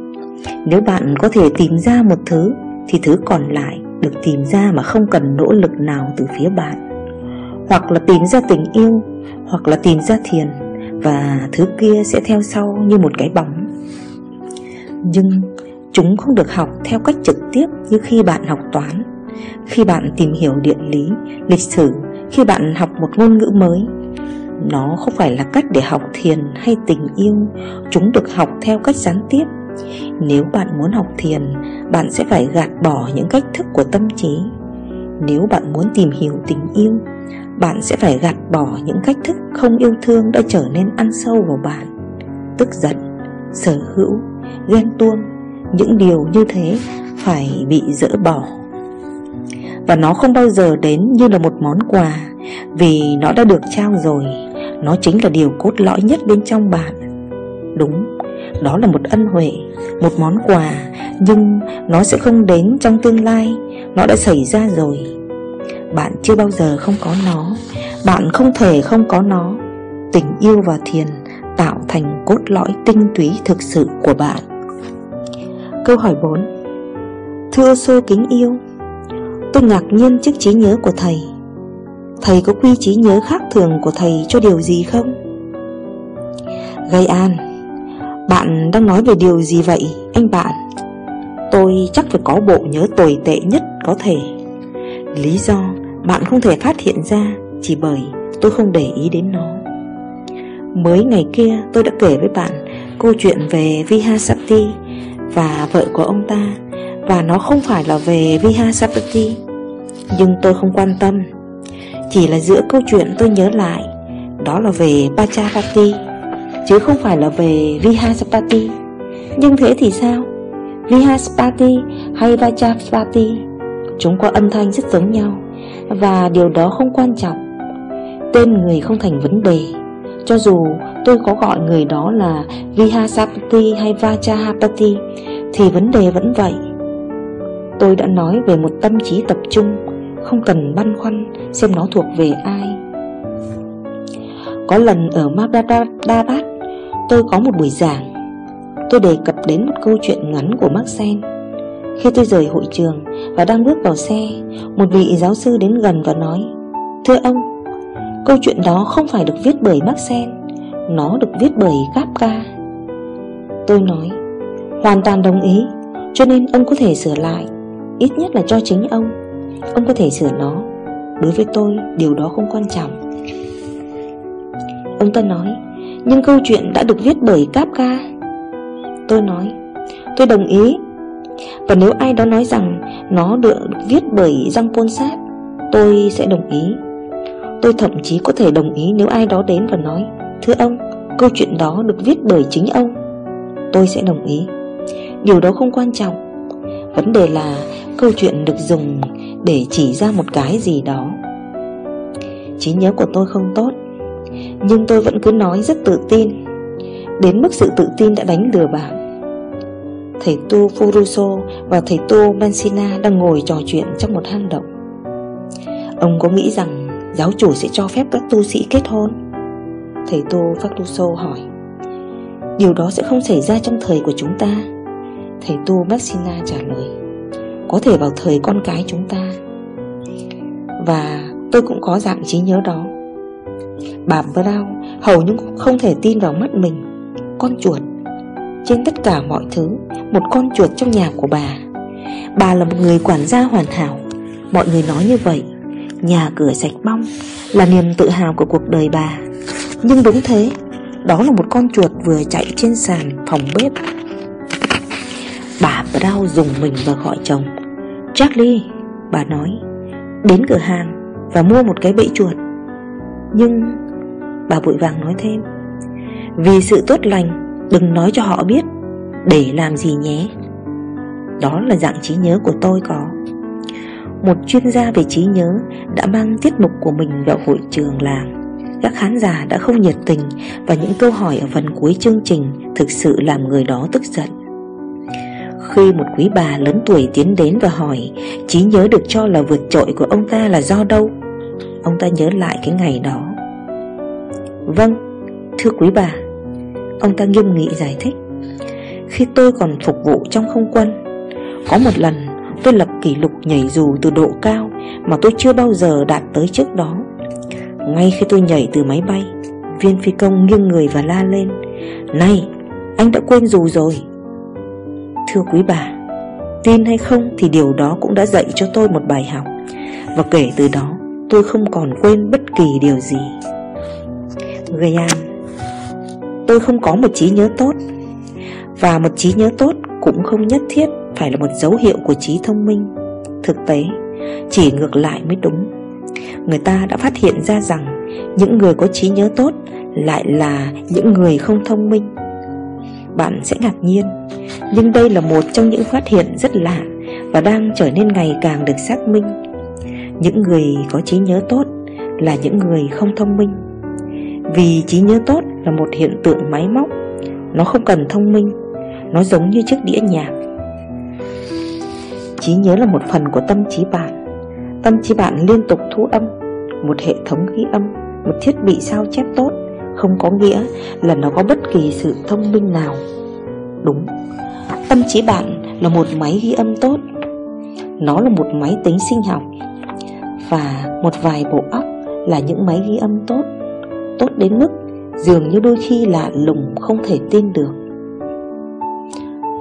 Nếu bạn có thể tìm ra một thứ, Thì thứ còn lại được tìm ra mà không cần nỗ lực nào từ phía bạn. Hoặc là tìm ra tình yêu Hoặc là tìm ra thiền Và thứ kia sẽ theo sau như một cái bóng. Nhưng chúng không được học theo cách trực tiếp như khi bạn học toán. Khi bạn tìm hiểu địa lý, lịch sử Khi bạn học một ngôn ngữ mới Nó không phải là cách để học thiền hay tình yêu. Chúng được học theo cách gián tiếp. Nếu bạn muốn học thiền Bạn sẽ phải gạt bỏ những cách thức của tâm trí. Nếu bạn muốn tìm hiểu tình yêu bạn sẽ phải gạt bỏ những cách thức không yêu thương đã trở nên ăn sâu vào bạn. Tức giận, sở hữu, ghen tuông Những điều như thế phải bị dỡ bỏ. Và nó không bao giờ đến như là một món quà Vì nó đã được trao rồi. Nó chính là điều cốt lõi nhất bên trong bạn. Đúng, đó là một ân huệ Một món quà Nhưng nó sẽ không đến trong tương lai. Nó đã xảy ra rồi. Bạn chưa bao giờ không có nó. Bạn không thể không có nó. Tình yêu và thiền tạo thành cốt lõi tinh túy thực sự của bạn. Câu hỏi 4 Thưa sư kính yêu, Tôi ngạc nhiên trước trí nhớ của thầy. Thầy có quy trí nhớ khác thường của thầy cho điều gì không? Gây an, Bạn đang nói về điều gì vậy, anh bạn? Tôi chắc phải có bộ nhớ tồi tệ nhất có thể. Lý do bạn không thể phát hiện ra Chỉ bởi tôi không để ý đến nó. Mới ngày kia, tôi đã kể với bạn Câu chuyện về Vihasati Và vợ của ông ta, Và nó không phải là về Vihasati, Nhưng tôi không quan tâm. Chỉ là giữa câu chuyện tôi nhớ lại, Đó là về Pachapati Chứ không phải là về Vihasapati Nhưng thế thì sao? Vihaspati hay Vajapati Chúng có âm thanh rất giống nhau, Và điều đó không quan trọng. Tên người không thành vấn đề, Cho dù tôi có gọi người đó là Vihasapati hay Vajapati Thì vấn đề vẫn vậy. Tôi đã nói về một tâm trí tập trung, Không cần băn khoăn xem nó thuộc về ai. Có lần ở Mabadabat Tôi có một buổi giảng. Tôi đề cập đến một câu chuyện ngắn của Mark Sen. Khi tôi rời hội trường và đang bước vào xe Một vị giáo sư đến gần và nói Thưa ông, câu chuyện đó không phải được viết bởi Mark Sen Nó được viết bởi Kafka Tôi nói Hoàn toàn đồng ý Cho nên ông có thể sửa lại Ít nhất là cho chính ông. Ông có thể sửa nó. Đối với tôi điều đó không quan trọng. Ông ta nói Nhưng câu chuyện đã được viết bởi Kafka Tôi nói Tôi đồng ý và nếu ai đó nói rằng Nó được viết bởi răng Pôn Sát, Tôi sẽ đồng ý. Tôi thậm chí có thể đồng ý nếu ai đó đến và nói, Thưa ông, Câu chuyện đó được viết bởi chính ông. Tôi sẽ đồng ý. Điều đó không quan trọng. Vấn đề là câu chuyện được dùng để chỉ ra một cái gì đó. Trí nhớ của tôi không tốt, Nhưng tôi vẫn cứ nói rất tự tin. Đến mức sự tự tin đã đánh lừa bạn. Thầy Tu Furuso và thầy Tu Mansina đang ngồi trò chuyện trong một hang động. Ông có nghĩ rằng giáo chủ sẽ cho phép các tu sĩ kết hôn? Thầy Tu Furuso hỏi. Điều đó sẽ không xảy ra trong thời của chúng ta. Thầy Tu Maxina trả lời. Có thể vào thời con cái chúng ta. Và tôi cũng có dạng trí nhớ đó. Bà Brown hầu như không thể tin vào mắt mình, Con chuột. Trên tất cả mọi thứ, Một con chuột trong nhà của bà. Bà là một người quản gia hoàn hảo. Mọi người nói như vậy. Nhà cửa sạch bong Là niềm tự hào của cuộc đời bà. Nhưng đúng thế, Đó là một con chuột vừa chạy trên sàn phòng bếp. Bà Brown dùng mình và gọi chồng. Charlie, Bà nói, Đến cửa hàng và mua một cái bẫy chuột. Nhưng Bà vội vàng nói thêm, Vì sự tốt lành Đừng nói cho họ biết Để làm gì nhé. Đó là dạng trí nhớ của tôi có. Một chuyên gia về trí nhớ Đã mang tiết mục của mình vào hội trường làng. Các khán giả đã không nhiệt tình Và những câu hỏi ở phần cuối chương trình Thực sự làm người đó tức giận. Khi một quý bà lớn tuổi tiến đến và hỏi trí nhớ được cho là vượt trội của ông ta là do đâu? Ông ta nhớ lại cái ngày đó. Vâng, thưa quý bà. Ông ta nghiêm nghị giải thích Khi tôi còn phục vụ trong không quân Có một lần tôi lập kỷ lục nhảy dù từ độ cao Mà tôi chưa bao giờ đạt tới trước đó. Ngay khi tôi nhảy từ máy bay Viên phi công nghiêng người và la lên Này, anh đã quên dù rồi Thưa quý bà Tin hay không thì điều đó cũng đã dạy cho tôi một bài học. Và kể từ đó tôi không còn quên bất kỳ điều gì. Ryan Tôi không có một trí nhớ tốt. Và một trí nhớ tốt cũng không nhất thiết phải là một dấu hiệu của trí thông minh Thực tế, chỉ ngược lại mới đúng. Người ta đã phát hiện ra rằng những người có trí nhớ tốt lại là những người không thông minh. Bạn sẽ ngạc nhiên Nhưng đây là một trong những phát hiện rất lạ Và đang trở nên ngày càng được xác minh. Những người có trí nhớ tốt là những người không thông minh. Vì trí nhớ tốt là một hiện tượng máy móc. Nó không cần thông minh. Nó giống như chiếc đĩa nhạc. Trí nhớ là một phần của tâm trí bạn. Tâm trí bạn liên tục thu âm, Một hệ thống ghi âm, Một thiết bị sao chép tốt, Không có nghĩa là nó có bất kỳ sự thông minh nào. Đúng. Tâm trí bạn là một máy ghi âm tốt. Nó là một máy tính sinh học. Và một vài bộ óc là những máy ghi âm tốt. Tốt đến mức dường như đôi khi lạ lùng không thể tin được.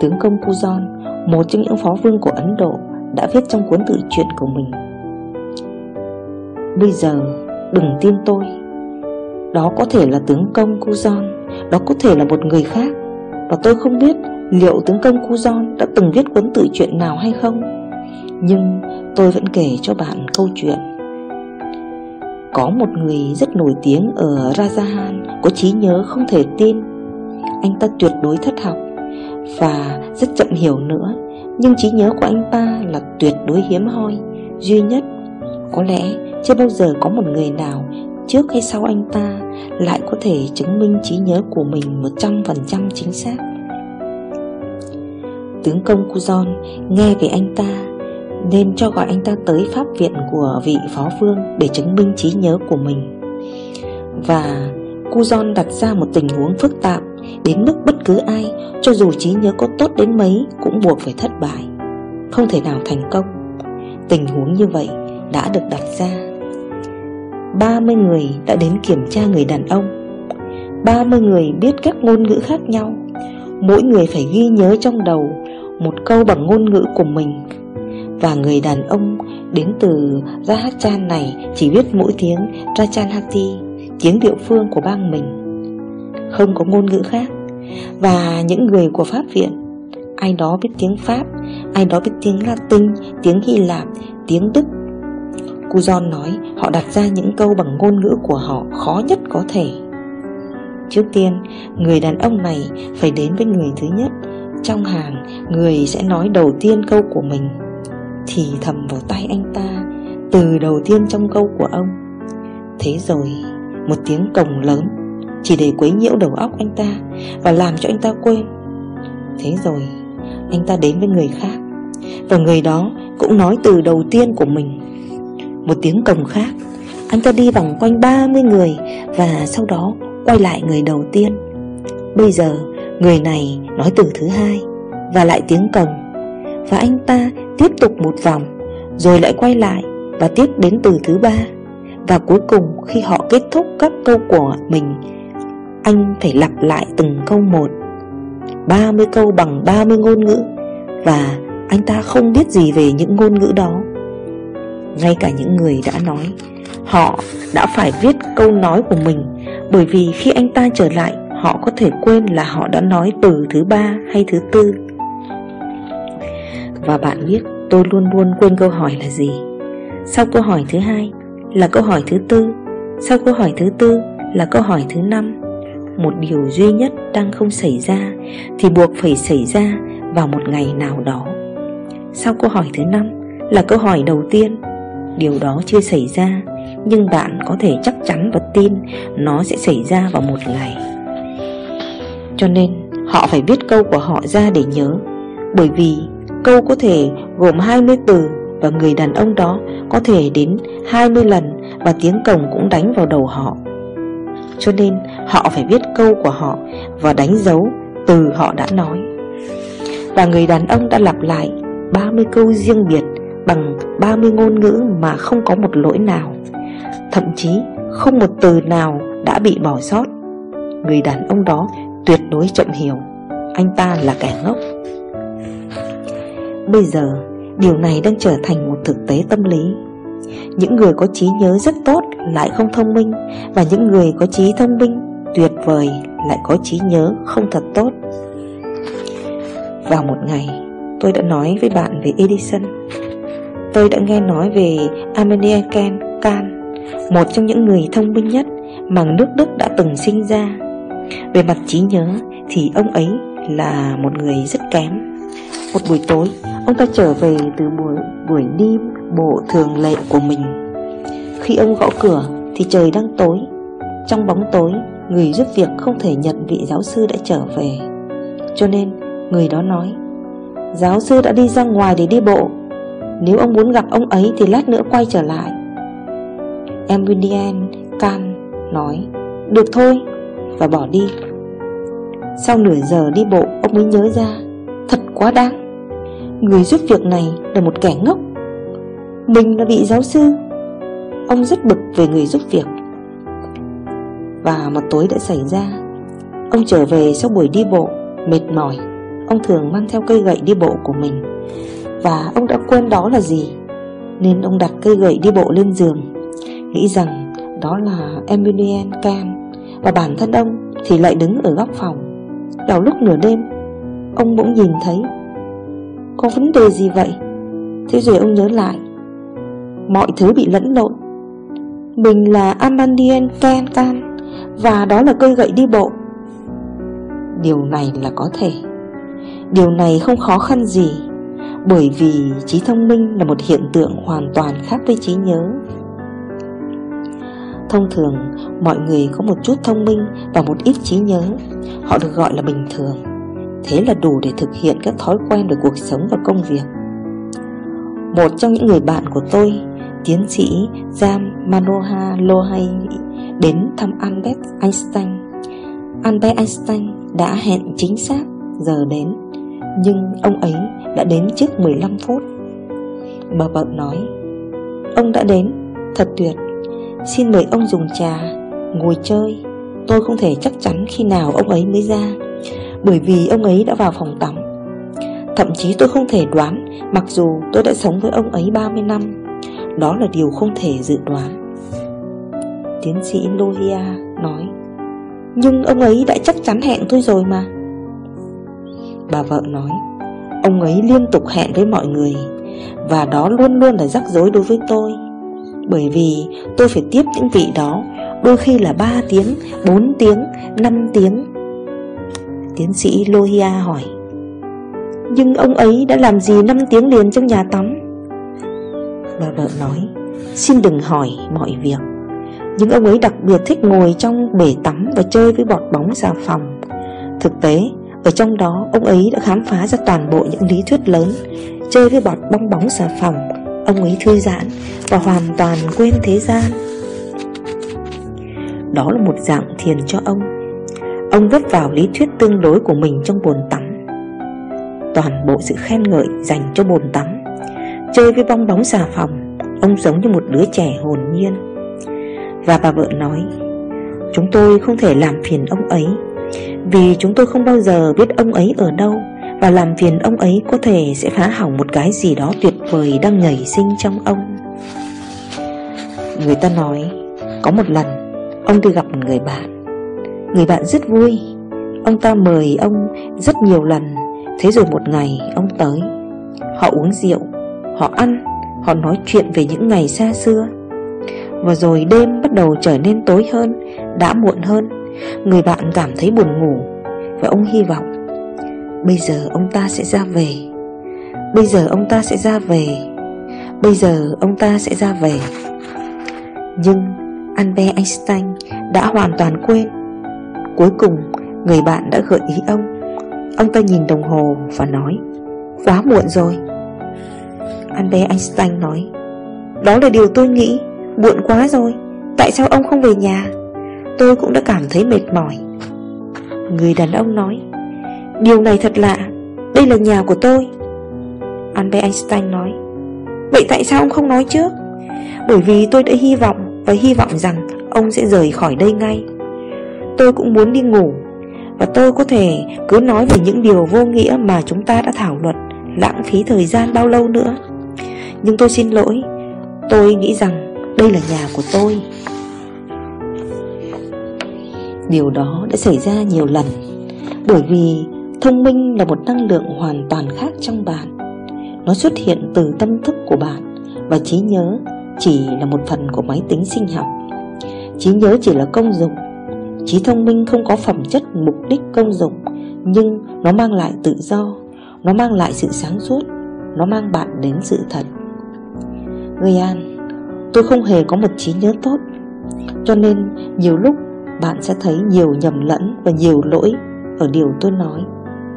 Tướng công Puzon một trong những phó vương của Ấn Độ, Đã viết trong cuốn tự truyện của mình. Bây giờ, đừng tin tôi. Đó có thể là tướng công Puzon Đó có thể là một người khác. Và tôi không biết liệu tướng công Puzon đã từng viết cuốn tự truyện nào hay không. Nhưng tôi vẫn kể cho bạn câu chuyện có một người rất nổi tiếng ở Rajahan, Có trí nhớ không thể tin. Anh ta tuyệt đối thất học Và rất chậm hiểu nữa, Nhưng trí nhớ của anh ta là tuyệt đối hiếm hoi. Duy nhất, Có lẽ chưa bao giờ có một người nào Trước hay sau anh ta Lại có thể chứng minh trí nhớ của mình 100% chính xác. Tướng công Kuzon nghe về anh ta nên cho gọi anh ta tới pháp viện của vị phó vương để chứng minh trí nhớ của mình. Và Cujon đặt ra một tình huống phức tạp đến mức bất cứ ai, cho dù trí nhớ có tốt đến mấy cũng buộc phải thất bại, không thể nào thành công. Tình huống như vậy đã được đặt ra. 30 người đã đến kiểm tra người đàn ông 30 người biết các ngôn ngữ khác nhau Mỗi người phải ghi nhớ trong đầu Một câu bằng ngôn ngữ của mình và người đàn ông đến từ Rahachan này chỉ biết mỗi tiếng Rachanhati, tiếng địa phương của bang mình. Không có ngôn ngữ khác. Và những người của Pháp viện, ai đó biết tiếng Pháp, ai đó biết tiếng Latin, tiếng Hy Lạp, tiếng Đức. Cujon nói họ đặt ra những câu bằng ngôn ngữ của họ khó nhất có thể. Trước tiên, người đàn ông này phải đến với người thứ nhất Trong hàng, người sẽ nói đầu tiên câu của mình thì thầm vào tay anh ta, Từ đầu tiên trong câu của ông. Thế rồi, Một tiếng cồng lớn, Chỉ để quấy nhiễu đầu óc anh ta Và làm cho anh ta quên. Thế rồi, Anh ta đến với người khác, Và người đó cũng nói từ đầu tiên của mình. Một tiếng cồng khác, Anh ta đi vòng quanh 30 người Và sau đó quay lại người đầu tiên. Bây giờ, người này nói từ thứ hai Và lại tiếng cồng, Và anh ta tiếp tục một vòng, Rồi lại quay lại và tiếp đến từ thứ ba. Và cuối cùng, khi họ kết thúc các câu của mình, Anh phải lặp lại từng câu một 30 câu bằng 30 ngôn ngữ. Và anh ta không biết gì về những ngôn ngữ đó. Ngay cả những người đã nói, Họ đã phải viết câu nói của mình, Bởi vì khi anh ta trở lại, Họ có thể quên là họ đã nói từ thứ ba hay thứ tư và bạn biết tôi luôn luôn quên câu hỏi là gì. Sau câu hỏi thứ hai là câu hỏi thứ tư. Sau câu hỏi thứ tư là câu hỏi thứ năm. Một điều duy nhất đang không xảy ra Thì buộc phải xảy ra vào một ngày nào đó. Sau câu hỏi thứ năm là câu hỏi đầu tiên. Điều đó chưa xảy ra, Nhưng bạn có thể chắc chắn và tin Nó sẽ xảy ra vào một ngày. Cho nên, họ phải viết câu của họ ra để nhớ, Bởi vì Câu có thể gồm 20 từ Và người đàn ông đó có thể đến 20 lần Và tiếng cồng cũng đánh vào đầu họ. Cho nên, họ phải viết câu của họ Và đánh dấu từ họ đã nói. Và người đàn ông đã lặp lại 30 câu riêng biệt Bằng 30 ngôn ngữ mà không có một lỗi nào. Thậm chí, không một từ nào đã bị bỏ sót. Người đàn ông đó tuyệt đối chậm hiểu. Anh ta là kẻ ngốc. Bây giờ, điều này đang trở thành một thực tế tâm lý. Những người có trí nhớ rất tốt lại không thông minh, Và những người có trí thông minh tuyệt vời lại có trí nhớ không thật tốt. Vào một ngày, tôi đã nói với bạn về Edison. Tôi đã nghe nói về Immanuel Kahn Một trong những người thông minh nhất mà nước Đức đã từng sinh ra. Về mặt trí nhớ thì ông ấy là một người rất kém. Một buổi tối Ông ta trở về từ buổi, buổi đi bộ thường lệ của mình. Khi ông gõ cửa thì trời đang tối. Trong bóng tối Người giúp việc không thể nhận vị giáo sư đã trở về. Cho nên người đó nói Giáo sư đã đi ra ngoài để đi bộ. Nếu ông muốn gặp ông ấy thì lát nữa quay trở lại. Em Emilian Can nói Được thôi. Và bỏ đi. Sau nửa giờ đi bộ ông mới nhớ ra Thật quá đáng. Người giúp việc này là một kẻ ngốc. Mình là vị giáo sư. Ông rất bực về người giúp việc. Và một tối đã xảy ra. Ông trở về sau buổi đi bộ, Mệt mỏi. Ông thường mang theo cây gậy đi bộ của mình. Và ông đã quên đó là gì, Nên ông đặt cây gậy đi bộ lên giường. Nghĩ rằng đó là Emilian Can Và bản thân ông thì lại đứng ở góc phòng. Vào lúc nửa đêm, Ông bỗng nhìn thấy có vấn đề gì vậy? Thế rồi ông nhớ lại. Mọi thứ bị lẫn lộn. Mình là Amandien Ken Can Và đó là cây gậy đi bộ. Điều này là có thể. Điều này không khó khăn gì Bởi vì trí thông minh là một hiện tượng hoàn toàn khác với trí nhớ. Thông thường, mọi người có một chút thông minh và một ít trí nhớ. Họ được gọi là bình thường. Thế là đủ để thực hiện các thói quen về cuộc sống và công việc. Một trong những người bạn của tôi Tiến sĩ Jam Manohar Lohai Đến thăm Albert Einstein. Albert Einstein đã hẹn chính xác giờ đến Nhưng ông ấy đã đến trước 15 phút. Bà vợ nói Ông đã đến, thật tuyệt. Xin mời ông dùng trà, ngồi chơi. Tôi không thể chắc chắn khi nào ông ấy mới ra bởi vì ông ấy đã vào phòng tắm. Thậm chí tôi không thể đoán Mặc dù tôi đã sống với ông ấy 30 năm. Đó là điều không thể dự đoán. Tiến sĩ Lohia nói Nhưng ông ấy đã chắc chắn hẹn tôi rồi mà. Bà vợ nói Ông ấy liên tục hẹn với mọi người Và đó luôn luôn là rắc rối đối với tôi. Bởi vì tôi phải tiếp những vị đó Đôi khi là 3 tiếng, 4 tiếng, 5 tiếng Tiến sĩ Lohia hỏi. Nhưng ông ấy đã làm gì 5 tiếng liền trong nhà tắm? Bà vợ nói, Xin đừng hỏi mọi việc. Nhưng ông ấy đặc biệt thích ngồi trong bể tắm Và chơi với bọt bóng xà phòng. Thực tế, Ở trong đó, ông ấy đã khám phá ra toàn bộ những lý thuyết lớn. Chơi với bọt bong bóng xà phòng, Ông ấy thư giãn Và hoàn toàn quên thế gian. Đó là một dạng thiền cho ông. Ông vấp vào lý thuyết tương đối của mình trong bồn tắm. Toàn bộ sự khen ngợi dành cho bồn tắm. Chơi với bong bóng xà phòng, Ông giống như một đứa trẻ hồn nhiên. Và bà vợ nói, Chúng tôi không thể làm phiền ông ấy, Vì chúng tôi không bao giờ biết ông ấy ở đâu, Và làm phiền ông ấy có thể sẽ phá hỏng một cái gì đó tuyệt vời đang nhảy sinh trong ông. Người ta nói, Có một lần, Ông đi gặp một người bạn Người bạn rất vui. Ông ta mời ông rất nhiều lần. Thế rồi một ngày, ông tới. Họ uống rượu, Họ ăn, Họ nói chuyện về những ngày xa xưa. Và rồi đêm bắt đầu trở nên tối hơn, Đã muộn hơn. Người bạn cảm thấy buồn ngủ Và ông hy vọng, Bây giờ ông ta sẽ ra về. Bây giờ ông ta sẽ ra về. Bây giờ ông ta sẽ ra về. Nhưng Albert Einstein đã hoàn toàn quên Cuối cùng, người bạn đã gợi ý ông. Ông ta nhìn đồng hồ và nói, Quá muộn rồi. Albert Einstein nói, Đó là điều tôi nghĩ, Muộn quá rồi. Tại sao ông không về nhà? Tôi cũng đã cảm thấy mệt mỏi. Người đàn ông nói, Điều này thật lạ, Đây là nhà của tôi. Albert Einstein nói, Vậy tại sao ông không nói trước? Bởi vì tôi đã hy vọng Và hy vọng rằng ông sẽ rời khỏi đây ngay. Tôi cũng muốn đi ngủ. Và tôi có thể cứ nói về những điều vô nghĩa mà chúng ta đã thảo luận, Lãng phí thời gian bao lâu nữa. Nhưng tôi xin lỗi, Tôi nghĩ rằng đây là nhà của tôi. Điều đó đã xảy ra nhiều lần, Bởi vì thông minh là một năng lượng hoàn toàn khác trong bạn. Nó xuất hiện từ tâm thức của bạn, Và trí nhớ chỉ là một phần của máy tính sinh học. Trí nhớ chỉ là công dụng Trí thông minh không có phẩm chất mục đích công dụng, Nhưng nó mang lại tự do, Nó mang lại sự sáng suốt, Nó mang bạn đến sự thật. Gây an, Tôi không hề có một trí nhớ tốt, Cho nên nhiều lúc bạn sẽ thấy nhiều nhầm lẫn và nhiều lỗi ở điều tôi nói.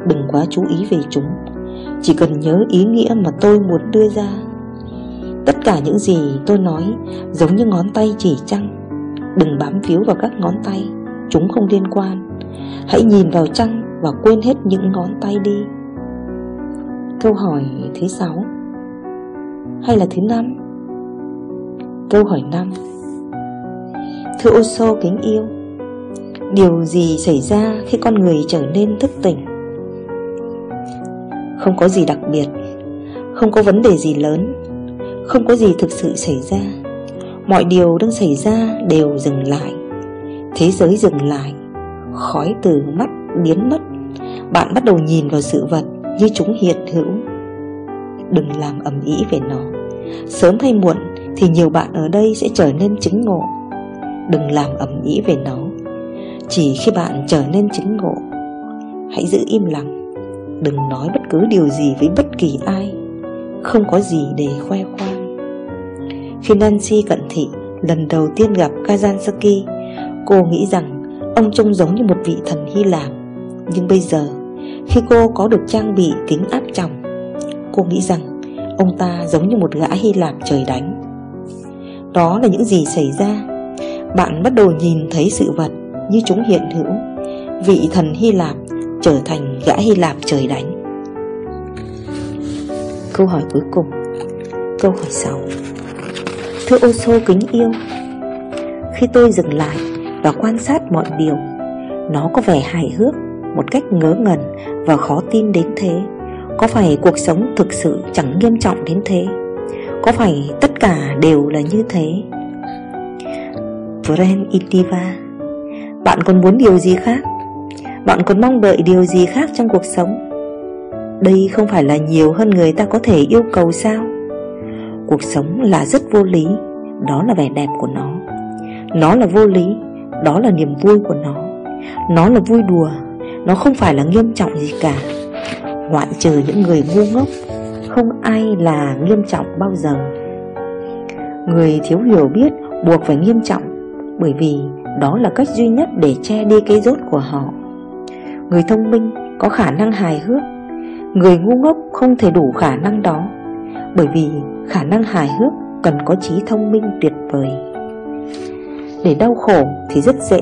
Đừng quá chú ý về chúng, Chỉ cần nhớ ý nghĩa mà tôi muốn đưa ra. Tất cả những gì tôi nói giống như ngón tay chỉ trăng, Đừng bám víu vào các ngón tay. Chúng không liên quan. Hãy nhìn vào trăng và quên hết những ngón tay đi. Câu hỏi thứ sáu. Hay là thứ năm? Câu hỏi năm. Thưa Oso kính yêu, Điều gì xảy ra khi con người trở nên thức tỉnh? Không có gì đặc biệt, Không có vấn đề gì lớn, Không có gì thực sự xảy ra. Mọi điều đang xảy ra đều dừng lại. Thế giới dừng lại, Khói từ mắt biến mất. Bạn bắt đầu nhìn vào sự vật như chúng hiện hữu. Đừng làm ầm ĩ về nó. Sớm hay muộn thì nhiều bạn ở đây sẽ trở nên chứng ngộ. Đừng làm ầm ĩ về nó. Chỉ khi bạn trở nên chứng ngộ, Hãy giữ im lặng. Đừng nói bất cứ điều gì với bất kỳ ai. Không có gì để khoe khoang. Khi Nancy cận thị, lần đầu tiên gặp Kazansaki Cô nghĩ rằng ông trông giống như một vị thần Hy Lạp. Nhưng bây giờ, khi cô có được trang bị kính áp tròng, Cô nghĩ rằng ông ta giống như một gã Hy Lạp trời đánh. Đó là những gì xảy ra. Bạn bắt đầu nhìn thấy sự vật như chúng hiện hữu. Vị thần Hy Lạp trở thành gã Hy Lạp trời đánh. Câu hỏi cuối cùng. Câu hỏi 6 Thưa ô sô kính yêu, Khi tôi dừng lại và quan sát mọi điều. Nó có vẻ hài hước, Một cách ngớ ngẩn và khó tin đến thế. Có phải cuộc sống thực sự chẳng nghiêm trọng đến thế? Có phải tất cả đều là như thế? Vren Itiva, Bạn còn muốn điều gì khác? Bạn còn mong đợi điều gì khác trong cuộc sống? Đây không phải là nhiều hơn người ta có thể yêu cầu sao? Cuộc sống là rất vô lý, Đó là vẻ đẹp của nó. Nó là vô lý. Đó là niềm vui của nó. Nó là vui đùa, Nó không phải là nghiêm trọng gì cả. Ngoại trừ những người ngu ngốc, Không ai là nghiêm trọng bao giờ. Người thiếu hiểu biết buộc phải nghiêm trọng, Bởi vì đó là cách duy nhất để che đi cái rốt của họ. Người thông minh có khả năng hài hước, Người ngu ngốc không thể đủ khả năng đó, Bởi vì khả năng hài hước cần có trí thông minh tuyệt vời. Để đau khổ thì rất dễ.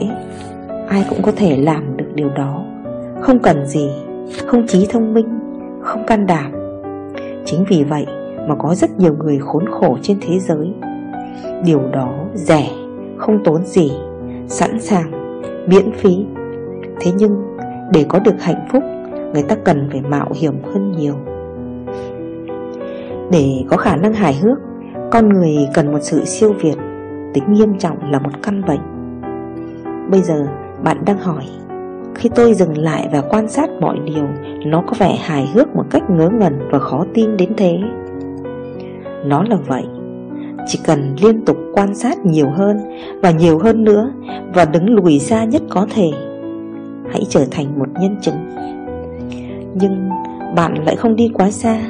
Ai cũng có thể làm được điều đó. Không cần gì, Không trí thông minh, Không can đảm. Chính vì vậy mà có rất nhiều người khốn khổ trên thế giới. Điều đó rẻ, Không tốn gì, Sẵn sàng, Miễn phí. Thế nhưng, để có được hạnh phúc, Người ta cần phải mạo hiểm hơn nhiều. Để có khả năng hài hước, Con người cần một sự siêu việt. Tính nghiêm trọng là một căn bệnh. Bây giờ, bạn đang hỏi, Khi tôi dừng lại và quan sát mọi điều, Nó có vẻ hài hước một cách ngớ ngẩn và khó tin đến thế? Nó là vậy. Chỉ cần liên tục quan sát nhiều hơn Và nhiều hơn nữa Và đứng lùi xa nhất có thể, Hãy trở thành một nhân chứng. Nhưng bạn lại không đi quá xa.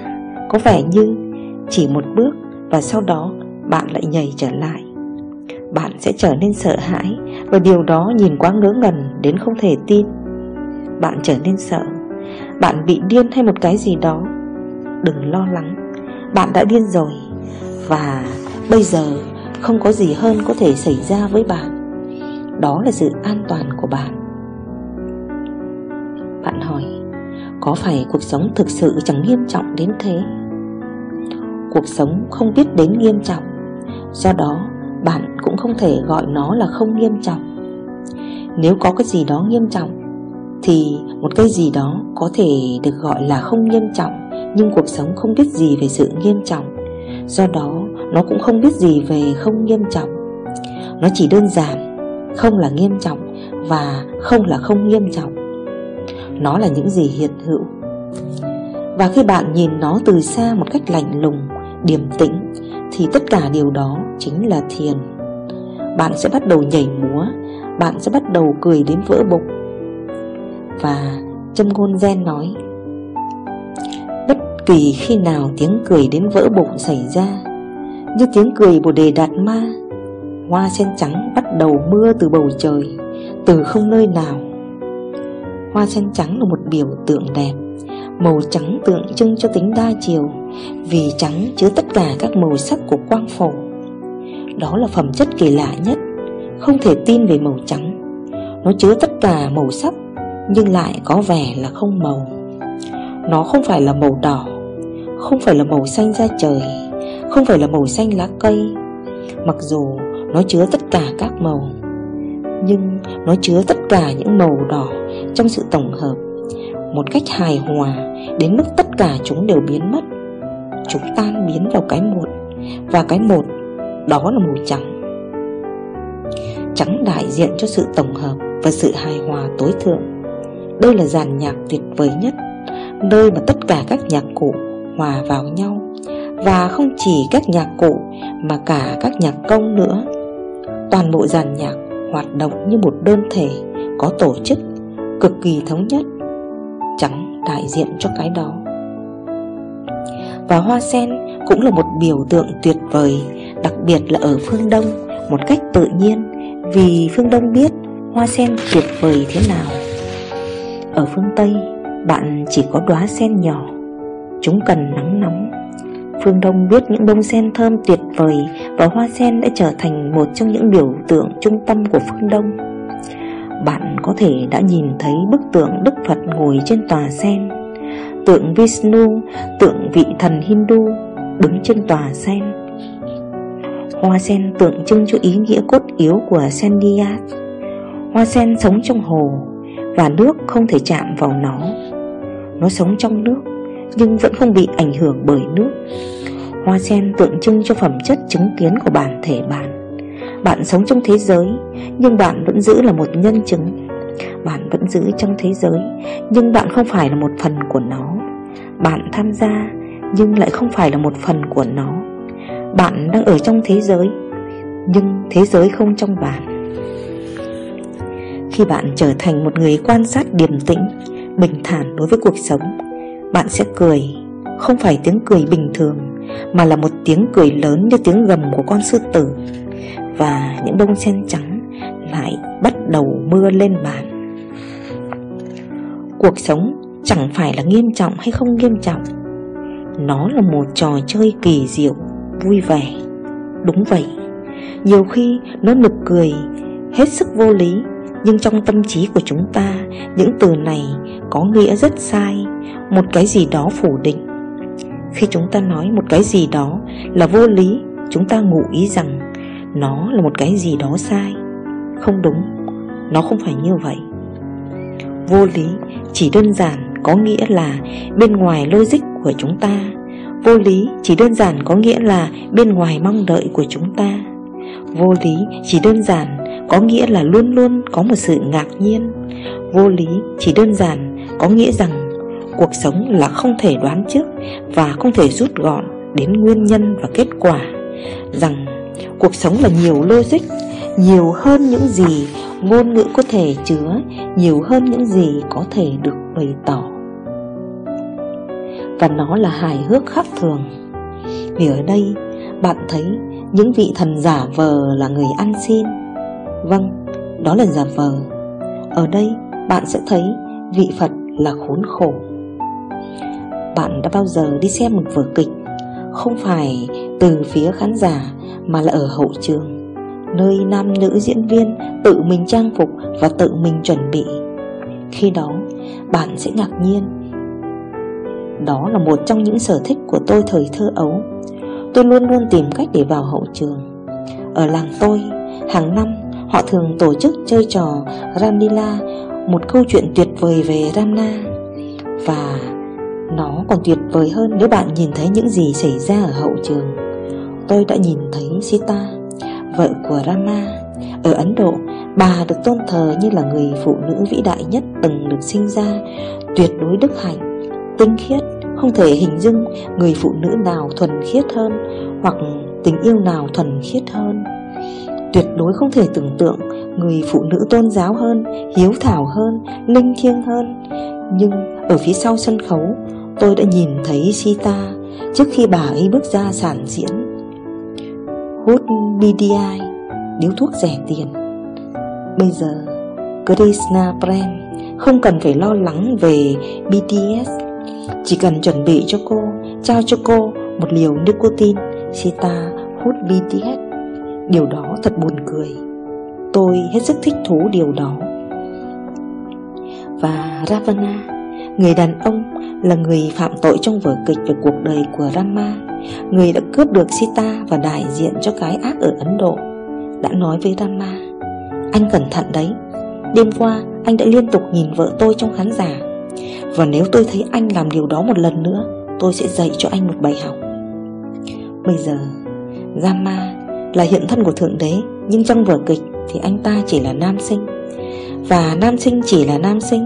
Có vẻ như chỉ một bước và sau đó bạn lại nhảy trở lại. Bạn sẽ trở nên sợ hãi Và điều đó nhìn quá ngớ ngẩn đến không thể tin. Bạn trở nên sợ. Bạn bị điên hay một cái gì đó. Đừng lo lắng. Bạn đã điên rồi. Và bây giờ không có gì hơn có thể xảy ra với bạn. Đó là sự an toàn của bạn. Bạn hỏi, Có phải cuộc sống thực sự chẳng nghiêm trọng đến thế? Cuộc sống không biết đến nghiêm trọng. Do đó bạn cũng không thể gọi nó là không nghiêm trọng. Nếu có cái gì đó nghiêm trọng, Thì một cái gì đó có thể được gọi là không nghiêm trọng, Nhưng cuộc sống không biết gì về sự nghiêm trọng. Do đó, Nó cũng không biết gì về không nghiêm trọng. Nó chỉ đơn giản, Không là nghiêm trọng Và không là không nghiêm trọng. Nó là những gì hiện hữu. Và khi bạn nhìn nó từ xa một cách lạnh lùng, Điềm tĩnh thì tất cả điều đó chính là thiền. Bạn sẽ bắt đầu nhảy múa, Bạn sẽ bắt đầu cười đến vỡ bụng. Và châm ngôn gen nói, Bất kỳ khi nào tiếng cười đến vỡ bụng xảy ra, Như tiếng cười của đề đạt ma, Hoa sen trắng bắt đầu mưa từ bầu trời, Từ không nơi nào. Hoa sen trắng là một biểu tượng đẹp. Màu trắng tượng trưng cho tính đa chiều, Vì trắng chứa tất cả các màu sắc của quang phổ. Đó là phẩm chất kỳ lạ nhất, Không thể tin về màu trắng. Nó chứa tất cả màu sắc, Nhưng lại có vẻ là không màu. Nó không phải là màu đỏ, Không phải là màu xanh da trời, Không phải là màu xanh lá cây. Mặc dù nó chứa tất cả các màu, Nhưng nó chứa tất cả những màu đỏ Trong sự tổng hợp. Một cách hài hòa Đến mức tất cả chúng đều biến mất. Chúng tan biến vào cái một, Và cái một Đó là màu trắng. Trắng đại diện cho sự tổng hợp Và sự hài hòa tối thượng. Đây là dàn nhạc tuyệt vời nhất, Nơi mà tất cả các nhạc cụ hòa vào nhau. Và không chỉ các nhạc cụ, Mà cả các nhạc công nữa. Toàn bộ dàn nhạc hoạt động như một đơn thể Có tổ chức Cực kỳ thống nhất đại diện cho cái đó. Và hoa sen cũng là một biểu tượng tuyệt vời, Đặc biệt là ở phương Đông, Một cách tự nhiên, Vì phương Đông biết hoa sen tuyệt vời thế nào. Ở phương Tây, Bạn chỉ có đóa sen nhỏ, Chúng cần nắng nóng. Phương Đông biết những bông sen thơm tuyệt vời Và hoa sen đã trở thành một trong những biểu tượng trung tâm của phương Đông. Bạn có thể đã nhìn thấy bức tượng Đức Phật ngồi trên tòa sen Tượng Vishnu, tượng vị thần Hindu đứng trên tòa sen. Hoa sen tượng trưng cho ý nghĩa cốt yếu của Sendiyat Hoa sen sống trong hồ Và nước không thể chạm vào nó. Nó sống trong nước Nhưng vẫn không bị ảnh hưởng bởi nước. Hoa sen tượng trưng cho phẩm chất chứng kiến của bản thể bạn. Bạn sống trong thế giới, Nhưng bạn vẫn giữ là một nhân chứng. Bạn vẫn giữ trong thế giới, Nhưng bạn không phải là một phần của nó. Bạn tham gia, Nhưng lại không phải là một phần của nó. Bạn đang ở trong thế giới, Nhưng thế giới không trong bạn. Khi bạn trở thành một người quan sát điềm tĩnh, Bình thản đối với cuộc sống, Bạn sẽ cười. Không phải tiếng cười bình thường, Mà là một tiếng cười lớn như tiếng gầm của con sư tử. Và những bông sen trắng lại bắt đầu mưa lên bàn. Cuộc sống chẳng phải là nghiêm trọng hay không nghiêm trọng. Nó là một trò chơi kỳ diệu, vui vẻ. Đúng vậy Nhiều khi nó nực cười, hết sức vô lý Nhưng trong tâm trí của chúng ta Những từ này có nghĩa rất sai Một cái gì đó phủ định. Khi chúng ta nói một cái gì đó là vô lý Chúng ta ngụ ý rằng nó là một cái gì đó sai. Không đúng. Nó không phải như vậy. Vô lý chỉ đơn giản có nghĩa là bên ngoài logic của chúng ta. Vô lý chỉ đơn giản có nghĩa là bên ngoài mong đợi của chúng ta. Vô lý chỉ đơn giản có nghĩa là luôn luôn có một sự ngạc nhiên. Vô lý chỉ đơn giản có nghĩa rằng cuộc sống là không thể đoán trước và không thể rút gọn đến nguyên nhân và kết quả. Rằng cuộc sống là nhiều logic, nhiều hơn những gì ngôn ngữ có thể chứa, nhiều hơn những gì có thể được bày tỏ. Và nó là hài hước khác thường. Vì ở đây bạn thấy những vị thần giả vờ là người ăn xin. Vâng, đó là giả vờ. Ở đây bạn sẽ thấy vị Phật là khốn khổ. Bạn đã bao giờ đi xem một vở kịch Không phải từ phía khán giả mà là ở hậu trường Nơi nam nữ diễn viên tự mình trang phục và tự mình chuẩn bị. Khi đó bạn sẽ ngạc nhiên. Đó là một trong những sở thích của tôi thời thơ ấu. Tôi luôn luôn tìm cách để vào hậu trường. Ở làng tôi, hàng năm họ thường tổ chức chơi trò Ramlila Một câu chuyện tuyệt vời về Ramna. Và nó còn tuyệt vời hơn nếu bạn nhìn thấy những gì xảy ra ở hậu trường. Tôi đã nhìn thấy Sita Vợ của Rama. Ở Ấn Độ Bà được tôn thờ như là người phụ nữ vĩ đại nhất từng được sinh ra Tuyệt đối đức hạnh Tinh khiết Không thể hình dung người phụ nữ nào thuần khiết hơn Hoặc tình yêu nào thuần khiết hơn. Tuyệt đối không thể tưởng tượng người phụ nữ tôn giáo hơn, hiếu thảo hơn, linh thiêng hơn. Nhưng ở phía sau sân khấu tôi đã nhìn thấy Sita trước khi bà ấy bước ra sản diễn. Hút BDI, điếu thuốc rẻ tiền. Bây giờ Krishna Prem không cần phải lo lắng về BTS Chỉ cần chuẩn bị cho cô, trao cho cô một liều nicotine Sita hút BTS Điều đó thật buồn cười. Tôi hết sức thích thú điều đó. Và Ravana Người đàn ông là người phạm tội trong vở kịch về cuộc đời của Rama. Người đã cướp được Sita và đại diện cho cái ác ở Ấn Độ, Đã nói với Rama. Anh cẩn thận đấy, Đêm qua anh đã liên tục nhìn vợ tôi trong khán giả. Và nếu tôi thấy anh làm điều đó một lần nữa, Tôi sẽ dạy cho anh một bài học. Bây giờ, Rama là hiện thân của Thượng Đế, Nhưng trong vở kịch thì anh ta chỉ là nam sinh. Và nam sinh chỉ là nam sinh.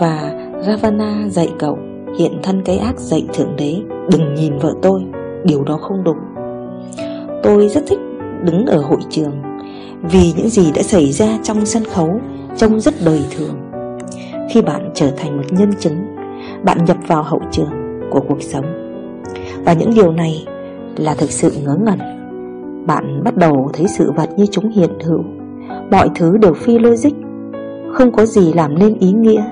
Và Ravana dạy cậu, Hiện thân cái ác dạy Thượng Đế, Đừng nhìn vợ tôi, Điều đó không đúng. Tôi rất thích đứng ở hội trường, Vì những gì đã xảy ra trong sân khấu, Trông rất đời thường. Khi bạn trở thành một nhân chứng, Bạn nhập vào hậu trường của cuộc sống. Và những điều này là thực sự ngớ ngẩn. Bạn bắt đầu thấy sự vật như chúng hiện hữu. Mọi thứ đều phi logic, Không có gì làm nên ý nghĩa.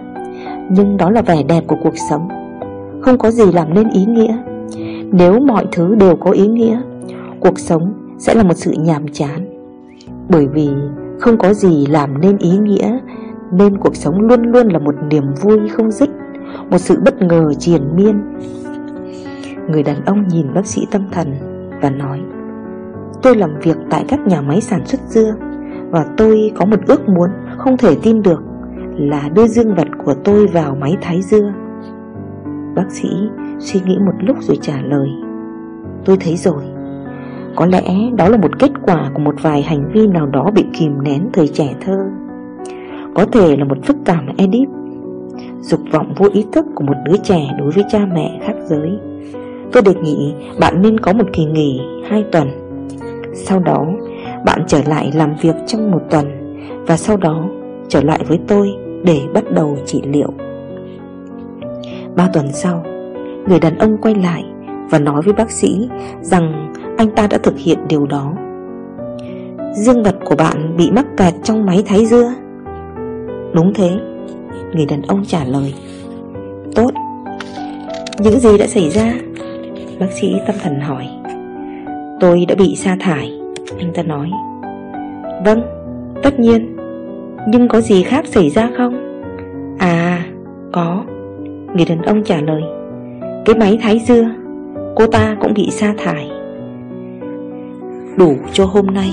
Nhưng đó là vẻ đẹp của cuộc sống. Không có gì làm nên ý nghĩa. Nếu mọi thứ đều có ý nghĩa, Cuộc sống sẽ là một sự nhàm chán. Bởi vì không có gì làm nên ý nghĩa, Nên cuộc sống luôn luôn là một niềm vui không dứt, Một sự bất ngờ triền miên. Người đàn ông nhìn bác sĩ tâm thần Và nói, Tôi làm việc tại các nhà máy sản xuất dưa Và tôi có một ước muốn không thể tin được. Là đưa dương vật của tôi vào máy thái dưa. Bác sĩ suy nghĩ một lúc rồi trả lời. Tôi thấy rồi. Có lẽ đó là một kết quả của một vài hành vi nào đó bị kìm nén thời trẻ thơ. Có thể là một phức cảm Edip Dục vọng vô ý thức của một đứa trẻ đối với cha mẹ khác giới. Tôi đề nghị bạn nên có một kỳ nghỉ 2 tuần. Sau đó, bạn trở lại làm việc trong một tuần Và sau đó trở lại với tôi để bắt đầu trị liệu. Ba tuần sau Người đàn ông quay lại và nói với bác sĩ rằng anh ta đã thực hiện điều đó. Dương vật của bạn bị mắc kẹt trong máy thái dưa? Đúng thế Người đàn ông trả lời. Tốt. Những gì đã xảy ra? Bác sĩ tâm thần hỏi. Tôi đã bị sa thải Anh ta nói. Vâng, tất nhiên. Nhưng có gì khác xảy ra không? À, có. Người đàn ông trả lời. Cái máy thái dưa Cô ta cũng bị sa thải. Đủ cho hôm nay.